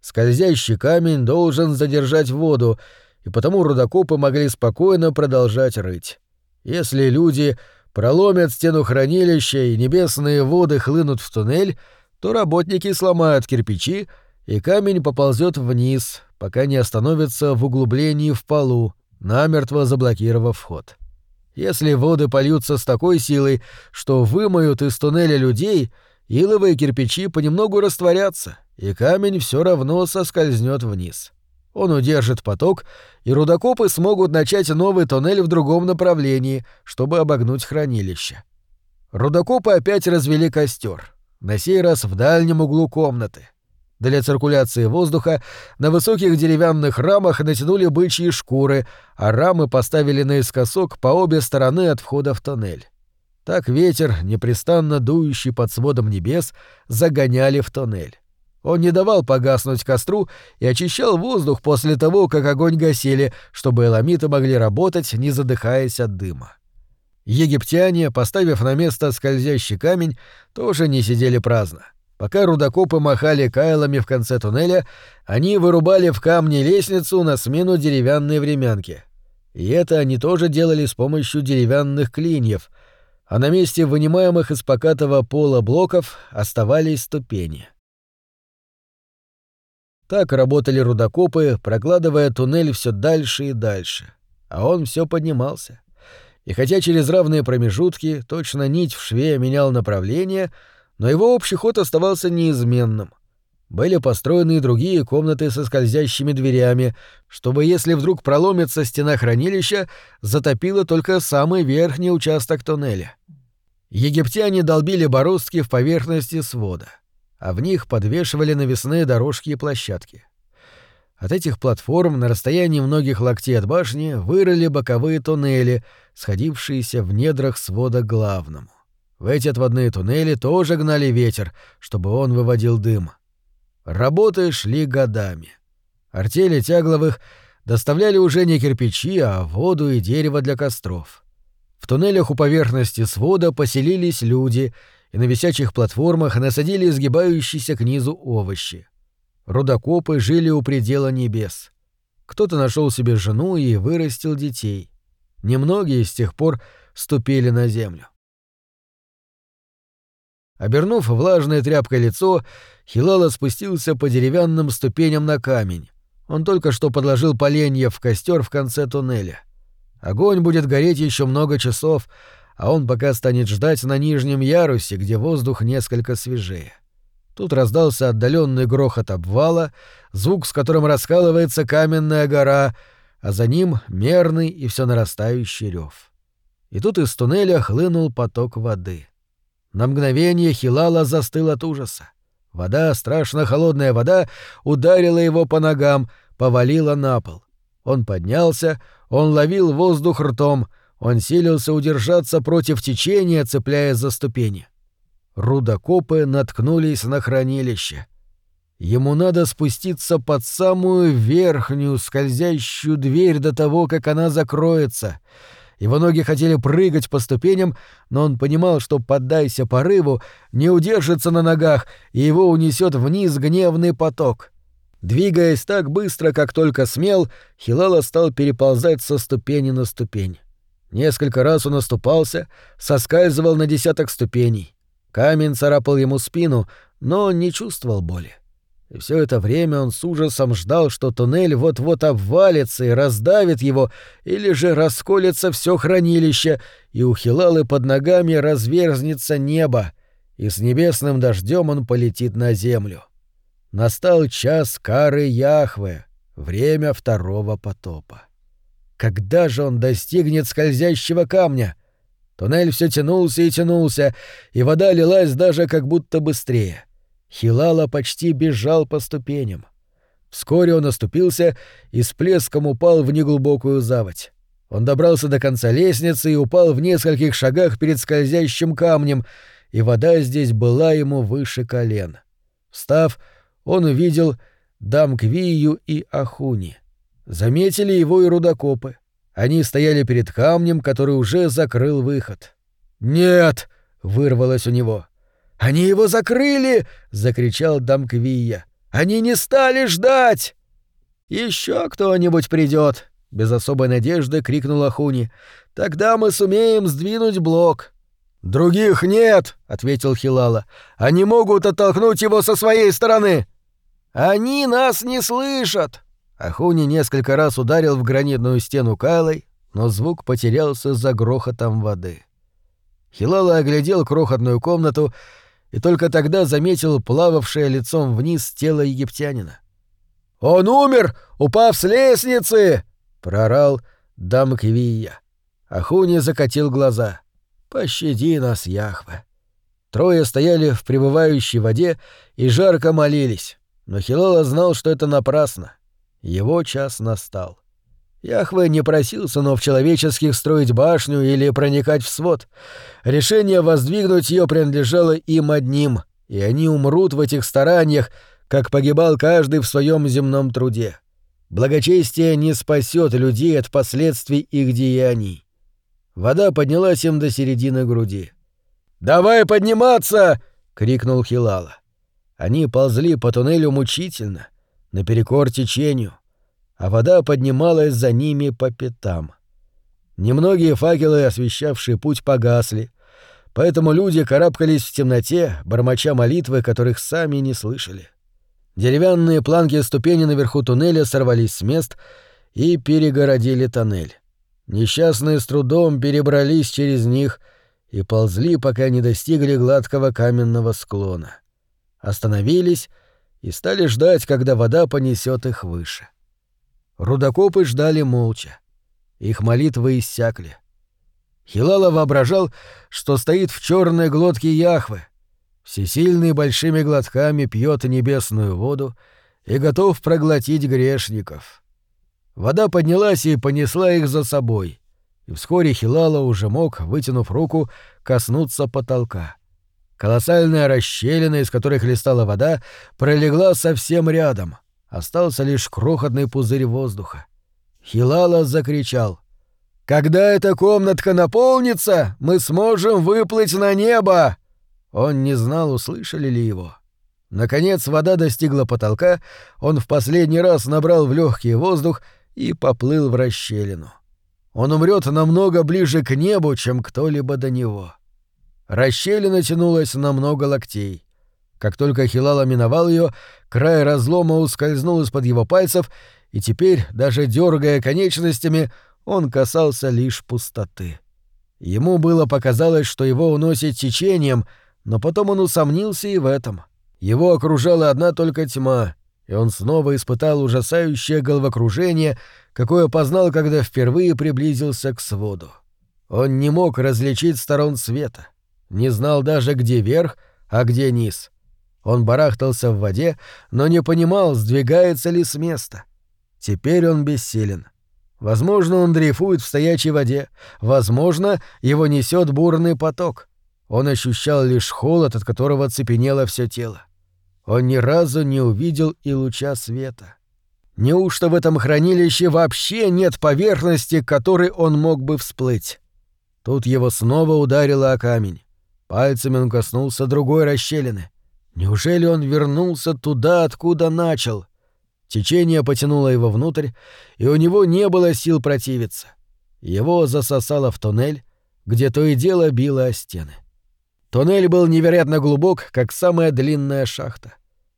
Скользящий камень должен задержать воду, и потому рудокопы могли спокойно продолжать рыть. Если люди проломят стену хранилища и небесные воды хлынут в туннель, то работники сломают кирпичи, и камень поползет вниз, пока не остановится в углублении в полу, намертво заблокировав вход. Если воды польются с такой силой, что вымоют из туннеля людей, иловые кирпичи понемногу растворятся, и камень все равно соскользнет вниз. Он удержит поток, и рудокопы смогут начать новый тоннель в другом направлении, чтобы обогнуть хранилище. Рудокопы опять развели костер, на сей раз в дальнем углу комнаты. Для циркуляции воздуха на высоких деревянных рамах натянули бычьи шкуры, а рамы поставили наискосок по обе стороны от входа в тоннель. Так ветер, непрестанно дующий под сводом небес, загоняли в тоннель. Он не давал погаснуть костру и очищал воздух после того, как огонь гасили, чтобы эламиты могли работать, не задыхаясь от дыма. Египтяне, поставив на место скользящий камень, тоже не сидели праздно. Пока рудокопы махали кайлами в конце туннеля, они вырубали в камне лестницу на смену деревянной времянки. И это они тоже делали с помощью деревянных клиньев, а на месте вынимаемых из покатого пола блоков оставались ступени. Так работали рудокопы, прокладывая туннель все дальше и дальше. А он все поднимался. И хотя через равные промежутки точно нить в шве менял направление, но его общий ход оставался неизменным. Были построены и другие комнаты со скользящими дверями, чтобы, если вдруг проломится стена хранилища, затопило только самый верхний участок туннеля. Египтяне долбили бороздки в поверхности свода а в них подвешивали навесные дорожки и площадки. От этих платформ на расстоянии многих локтей от башни вырыли боковые туннели, сходившиеся в недрах свода главному. В эти отводные туннели тоже гнали ветер, чтобы он выводил дым. Работы шли годами. Артели тягловых доставляли уже не кирпичи, а воду и дерево для костров. В туннелях у поверхности свода поселились люди — и на висячих платформах насадили изгибающиеся к низу овощи. Рудокопы жили у предела небес. Кто-то нашел себе жену и вырастил детей. Немногие с тех пор ступили на землю. Обернув влажной тряпкой лицо, Хилала спустился по деревянным ступеням на камень. Он только что подложил поленья в костер в конце туннеля. Огонь будет гореть еще много часов, а он пока станет ждать на нижнем ярусе, где воздух несколько свежее. Тут раздался отдаленный грохот обвала, звук, с которым раскалывается каменная гора, а за ним мерный и все нарастающий рев. И тут из туннеля хлынул поток воды. На мгновение Хилала застыл от ужаса. Вода, страшно холодная вода, ударила его по ногам, повалила на пол. Он поднялся, он ловил воздух ртом — он силился удержаться против течения, цепляясь за ступени. Рудокопы наткнулись на хранилище. Ему надо спуститься под самую верхнюю скользящую дверь до того, как она закроется. Его ноги хотели прыгать по ступеням, но он понимал, что, поддайся порыву, не удержится на ногах, и его унесет вниз гневный поток. Двигаясь так быстро, как только смел, Хилала стал переползать со ступени на ступень. Несколько раз он оступался, соскальзывал на десяток ступеней. Камень царапал ему спину, но он не чувствовал боли. И все это время он с ужасом ждал, что туннель вот-вот обвалится и раздавит его, или же расколется все хранилище, и у Хилалы под ногами разверзнется небо, и с небесным дождем он полетит на землю. Настал час кары Яхве, время второго потопа. Когда же он достигнет скользящего камня? Туннель все тянулся и тянулся, и вода лилась даже как будто быстрее. Хилала почти бежал по ступеням. Вскоре он оступился и с плеском упал в неглубокую заводь. Он добрался до конца лестницы и упал в нескольких шагах перед скользящим камнем, и вода здесь была ему выше колен. Встав, он увидел Дамквию и Ахуни. Заметили его и рудокопы. Они стояли перед камнем, который уже закрыл выход. «Нет!» — вырвалось у него. «Они его закрыли!» — закричал Дамквия. «Они не стали ждать!» «Еще кто-нибудь придет!» — без особой надежды крикнула Хуни. «Тогда мы сумеем сдвинуть блок». «Других нет!» — ответил Хилала. «Они могут оттолкнуть его со своей стороны!» «Они нас не слышат!» Ахуни несколько раз ударил в гранитную стену Кайлой, но звук потерялся за грохотом воды. Хилала оглядел крохотную комнату и только тогда заметил плававшее лицом вниз тело египтянина. «Он умер, упав с лестницы!» — прорал Дамквия. Ахуни закатил глаза. «Пощади нас, Яхве!» Трое стояли в пребывающей воде и жарко молились, но Хилала знал, что это напрасно. Его час настал. Яхве не просил сынов человеческих строить башню или проникать в свод. Решение воздвигнуть ее принадлежало им одним, и они умрут в этих стараниях, как погибал каждый в своем земном труде. Благочестие не спасет людей от последствий их деяний. Вода поднялась им до середины груди. «Давай подниматься!» — крикнул Хилала. Они ползли по туннелю мучительно, наперекор течению, а вода поднималась за ними по пятам. Немногие факелы, освещавшие путь, погасли, поэтому люди карабкались в темноте, бормоча молитвы, которых сами не слышали. Деревянные планки ступени наверху туннеля сорвались с мест и перегородили тоннель. Несчастные с трудом перебрались через них и ползли, пока не достигли гладкого каменного склона. Остановились и стали ждать, когда вода понесет их выше. Рудокопы ждали молча. Их молитвы иссякли. Хилала воображал, что стоит в черной глотке Яхвы, всесильный большими глотками пьет небесную воду и готов проглотить грешников. Вода поднялась и понесла их за собой, и вскоре Хилала уже мог, вытянув руку, коснуться потолка. Колоссальная расщелина, из которой хлестала вода, пролегла совсем рядом. Остался лишь крохотный пузырь воздуха. Хилала закричал. «Когда эта комнатка наполнится, мы сможем выплыть на небо!» Он не знал, услышали ли его. Наконец вода достигла потолка, он в последний раз набрал в легкий воздух и поплыл в расщелину. Он умрет намного ближе к небу, чем кто-либо до него. Расщелина тянулась на много локтей. Как только Хилала миновал ее, край разлома ускользнул из-под его пальцев, и теперь, даже дергая конечностями, он касался лишь пустоты. Ему было показалось, что его уносит течением — но потом он усомнился и в этом. Его окружала одна только тьма, и он снова испытал ужасающее головокружение, какое познал, когда впервые приблизился к своду. Он не мог различить сторон света, не знал даже, где верх, а где низ. Он барахтался в воде, но не понимал, сдвигается ли с места. Теперь он бессилен. Возможно, он дрейфует в стоячей воде, возможно, его несет бурный поток. Он ощущал лишь холод, от которого оцепенело все тело. Он ни разу не увидел и луча света. Неужто в этом хранилище вообще нет поверхности, к которой он мог бы всплыть? Тут его снова ударило о камень. Пальцами он коснулся другой расщелины. Неужели он вернулся туда, откуда начал? Течение потянуло его внутрь, и у него не было сил противиться. Его засосало в туннель, где то и дело било о стены. — Туннель был невероятно глубок, как самая длинная шахта.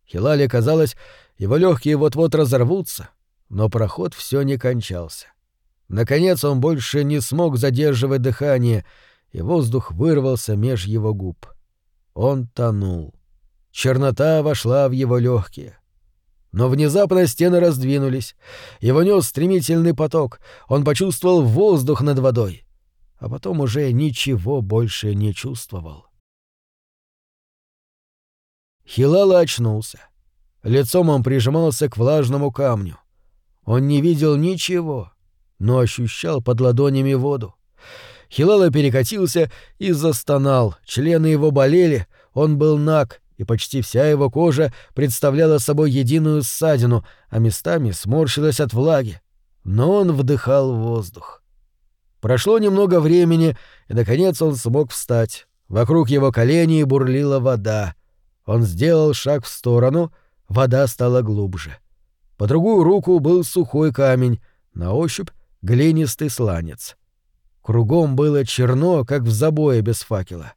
Хилале казалось, его легкие вот-вот разорвутся, но проход все не кончался. Наконец он больше не смог задерживать дыхание, и воздух вырвался меж его губ. Он тонул. Чернота вошла в его легкие. Но внезапно стены раздвинулись. Его нес стремительный поток. Он почувствовал воздух над водой. А потом уже ничего больше не чувствовал. Хилала очнулся. Лицом он прижимался к влажному камню. Он не видел ничего, но ощущал под ладонями воду. Хилала перекатился и застонал, члены его болели, он был наг, и почти вся его кожа представляла собой единую ссадину, а местами сморщилась от влаги. Но он вдыхал воздух. Прошло немного времени, и, наконец, он смог встать. Вокруг его коленей бурлила вода. Он сделал шаг в сторону, вода стала глубже. По другую руку был сухой камень, на ощупь глинистый сланец. Кругом было черно, как в забое без факела.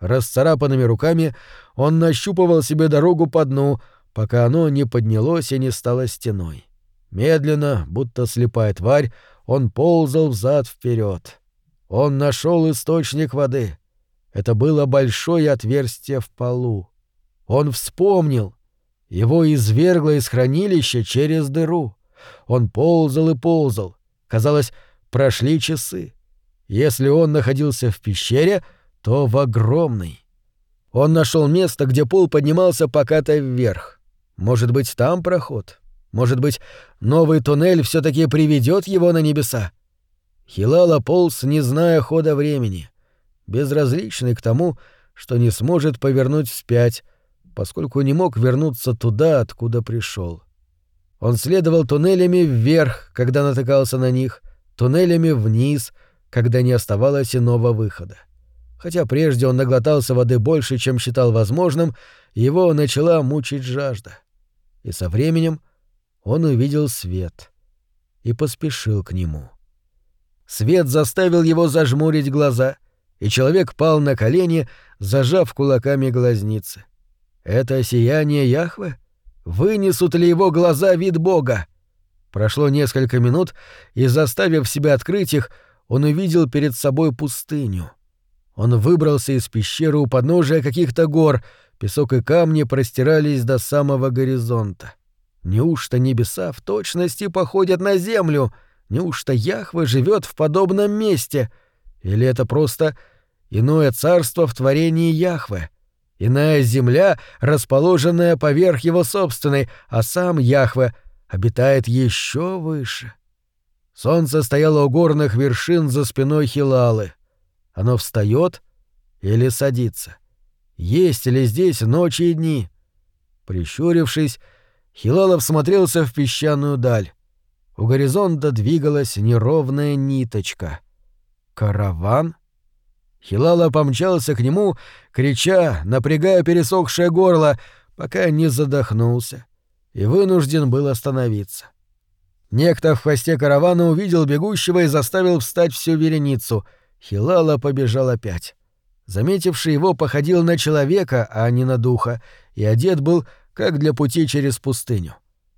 Расцарапанными руками он нащупывал себе дорогу по дну, пока оно не поднялось и не стало стеной. Медленно, будто слепая тварь, он ползал взад вперед. Он нашел источник воды. Это было большое отверстие в полу. Он вспомнил. Его извергло из хранилища через дыру. Он ползал и ползал. Казалось, прошли часы. Если он находился в пещере, то в огромной. Он нашел место, где пол поднимался покато вверх. Может быть, там проход? Может быть, новый туннель все таки приведет его на небеса? Хилала полз, не зная хода времени, безразличный к тому, что не сможет повернуть вспять, поскольку не мог вернуться туда, откуда пришел. Он следовал туннелями вверх, когда натыкался на них, туннелями вниз, когда не оставалось иного выхода. Хотя прежде он наглотался воды больше, чем считал возможным, его начала мучить жажда. И со временем он увидел свет и поспешил к нему. Свет заставил его зажмурить глаза, и человек пал на колени, зажав кулаками глазницы. Это сияние Яхвы? Вынесут ли его глаза вид Бога? Прошло несколько минут, и, заставив себя открыть их, он увидел перед собой пустыню. Он выбрался из пещеры у подножия каких-то гор, песок и камни простирались до самого горизонта. Неужто небеса в точности походят на землю? Неужто Яхва живет в подобном месте? Или это просто иное царство в творении Яхвы? Иная земля, расположенная поверх его собственной, а сам Яхве обитает еще выше. Солнце стояло у горных вершин за спиной Хилалы. Оно встает или садится? Есть ли здесь ночи и дни? Прищурившись, Хилалов смотрелся в песчаную даль. У горизонта двигалась неровная ниточка. Караван? Хилала помчался к нему, крича, напрягая пересохшее горло, пока не задохнулся, и вынужден был остановиться. Некто в хвосте каравана увидел бегущего и заставил встать всю вереницу — Хилала побежал опять. Заметивший его походил на человека, а не на духа, и одет был, как для пути через пустыню.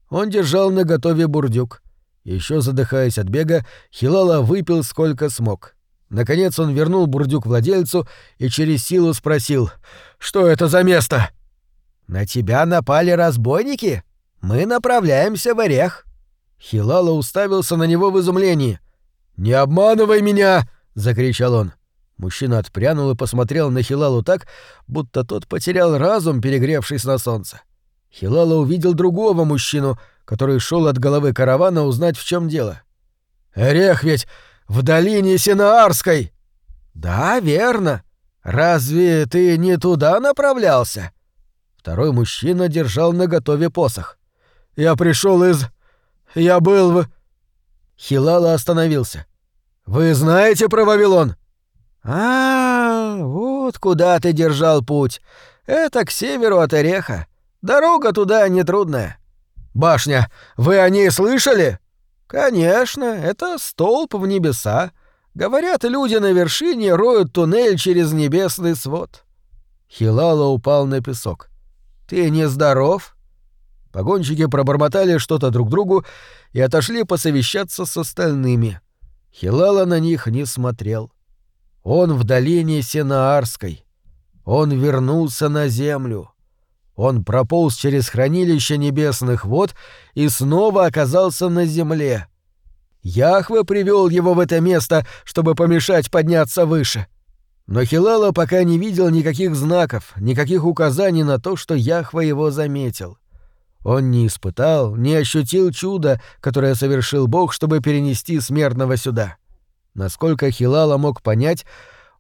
Он держал на готове бурдюк. Еще задыхаясь от бега, Хилала выпил сколько смог. Наконец он вернул бурдюк владельцу и через силу спросил «Что это за место?» «На тебя напали разбойники? Мы направляемся в Орех». Хилала уставился на него в изумлении. «Не обманывай меня!» — закричал он. Мужчина отпрянул и посмотрел на Хилалу так, будто тот потерял разум, перегревшись на солнце. Хилала увидел другого мужчину, который шел от головы каравана узнать, в чем дело. «Орех ведь в долине Синаарской!» «Да, верно. Разве ты не туда направлялся?» Второй мужчина держал наготове посох. «Я пришел из... Я был в...» Хилала остановился. Вы знаете про Вавилон? А, вот куда ты держал путь. Это к северу от Ореха. Дорога туда нетрудная. Башня, вы о ней слышали? Конечно, это столб в небеса. Говорят, люди на вершине роют туннель через небесный свод. Хилала упал на песок. Ты не здоров? Погонщики пробормотали что-то друг другу и отошли посовещаться с остальными. Хилала на них не смотрел. Он в долине Сенаарской. Он вернулся на землю. Он прополз через хранилище небесных вод и снова оказался на земле. Яхве привел его в это место, чтобы помешать подняться выше. Но Хилала пока не видел никаких знаков, никаких указаний на то, что Яхва его заметил. Он не испытал, не ощутил чуда, которое совершил Бог, чтобы перенести смертного сюда. Насколько Хилала мог понять,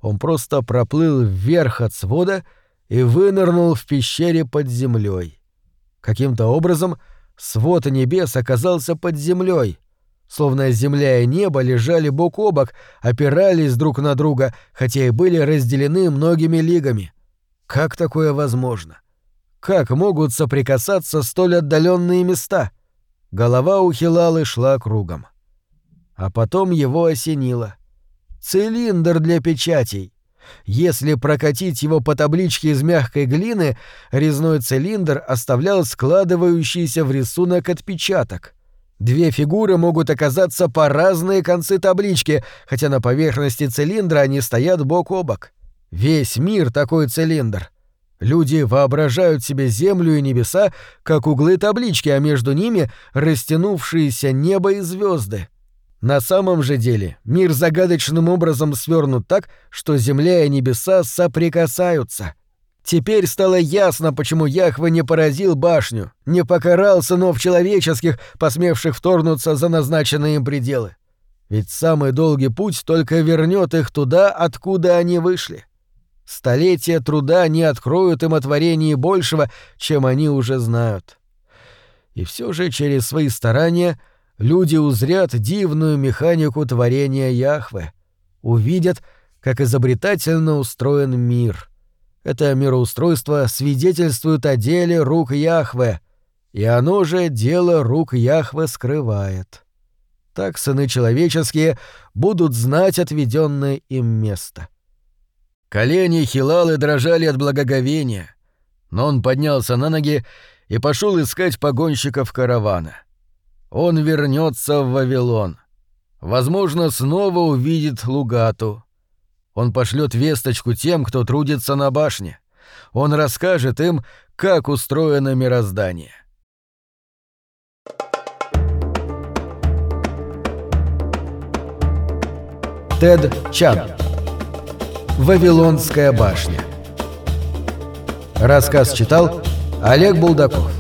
он просто проплыл вверх от свода и вынырнул в пещере под землей. Каким-то образом свод небес оказался под землей, словно земля и небо лежали бок о бок, опирались друг на друга, хотя и были разделены многими лигами. Как такое возможно? — как могут соприкасаться столь отдаленные места? Голова у Хилалы шла кругом. А потом его осенило. Цилиндр для печатей. Если прокатить его по табличке из мягкой глины, резной цилиндр оставлял складывающийся в рисунок отпечаток. Две фигуры могут оказаться по разные концы таблички, хотя на поверхности цилиндра они стоят бок о бок. Весь мир такой цилиндр — Люди воображают себе землю и небеса, как углы таблички, а между ними растянувшиеся небо и звезды. На самом же деле мир загадочным образом свернут так, что земля и небеса соприкасаются. Теперь стало ясно, почему Яхве не поразил башню, не покарал сынов человеческих, посмевших вторгнуться за назначенные им пределы. Ведь самый долгий путь только вернет их туда, откуда они вышли. Столетия труда не откроют им о большего, чем они уже знают. И все же через свои старания люди узрят дивную механику творения Яхве, увидят, как изобретательно устроен мир. Это мироустройство свидетельствует о деле рук Яхве, и оно же дело рук Яхве скрывает. Так сыны человеческие будут знать отведенное им место — Колени Хилалы дрожали от благоговения, но он поднялся на ноги и пошел искать погонщиков каравана. Он вернется в Вавилон. Возможно, снова увидит Лугату. Он пошлет весточку тем, кто трудится на башне. Он расскажет им, как устроено мироздание. Тед Чан Вавилонская башня. Рассказ читал Олег Булдаков.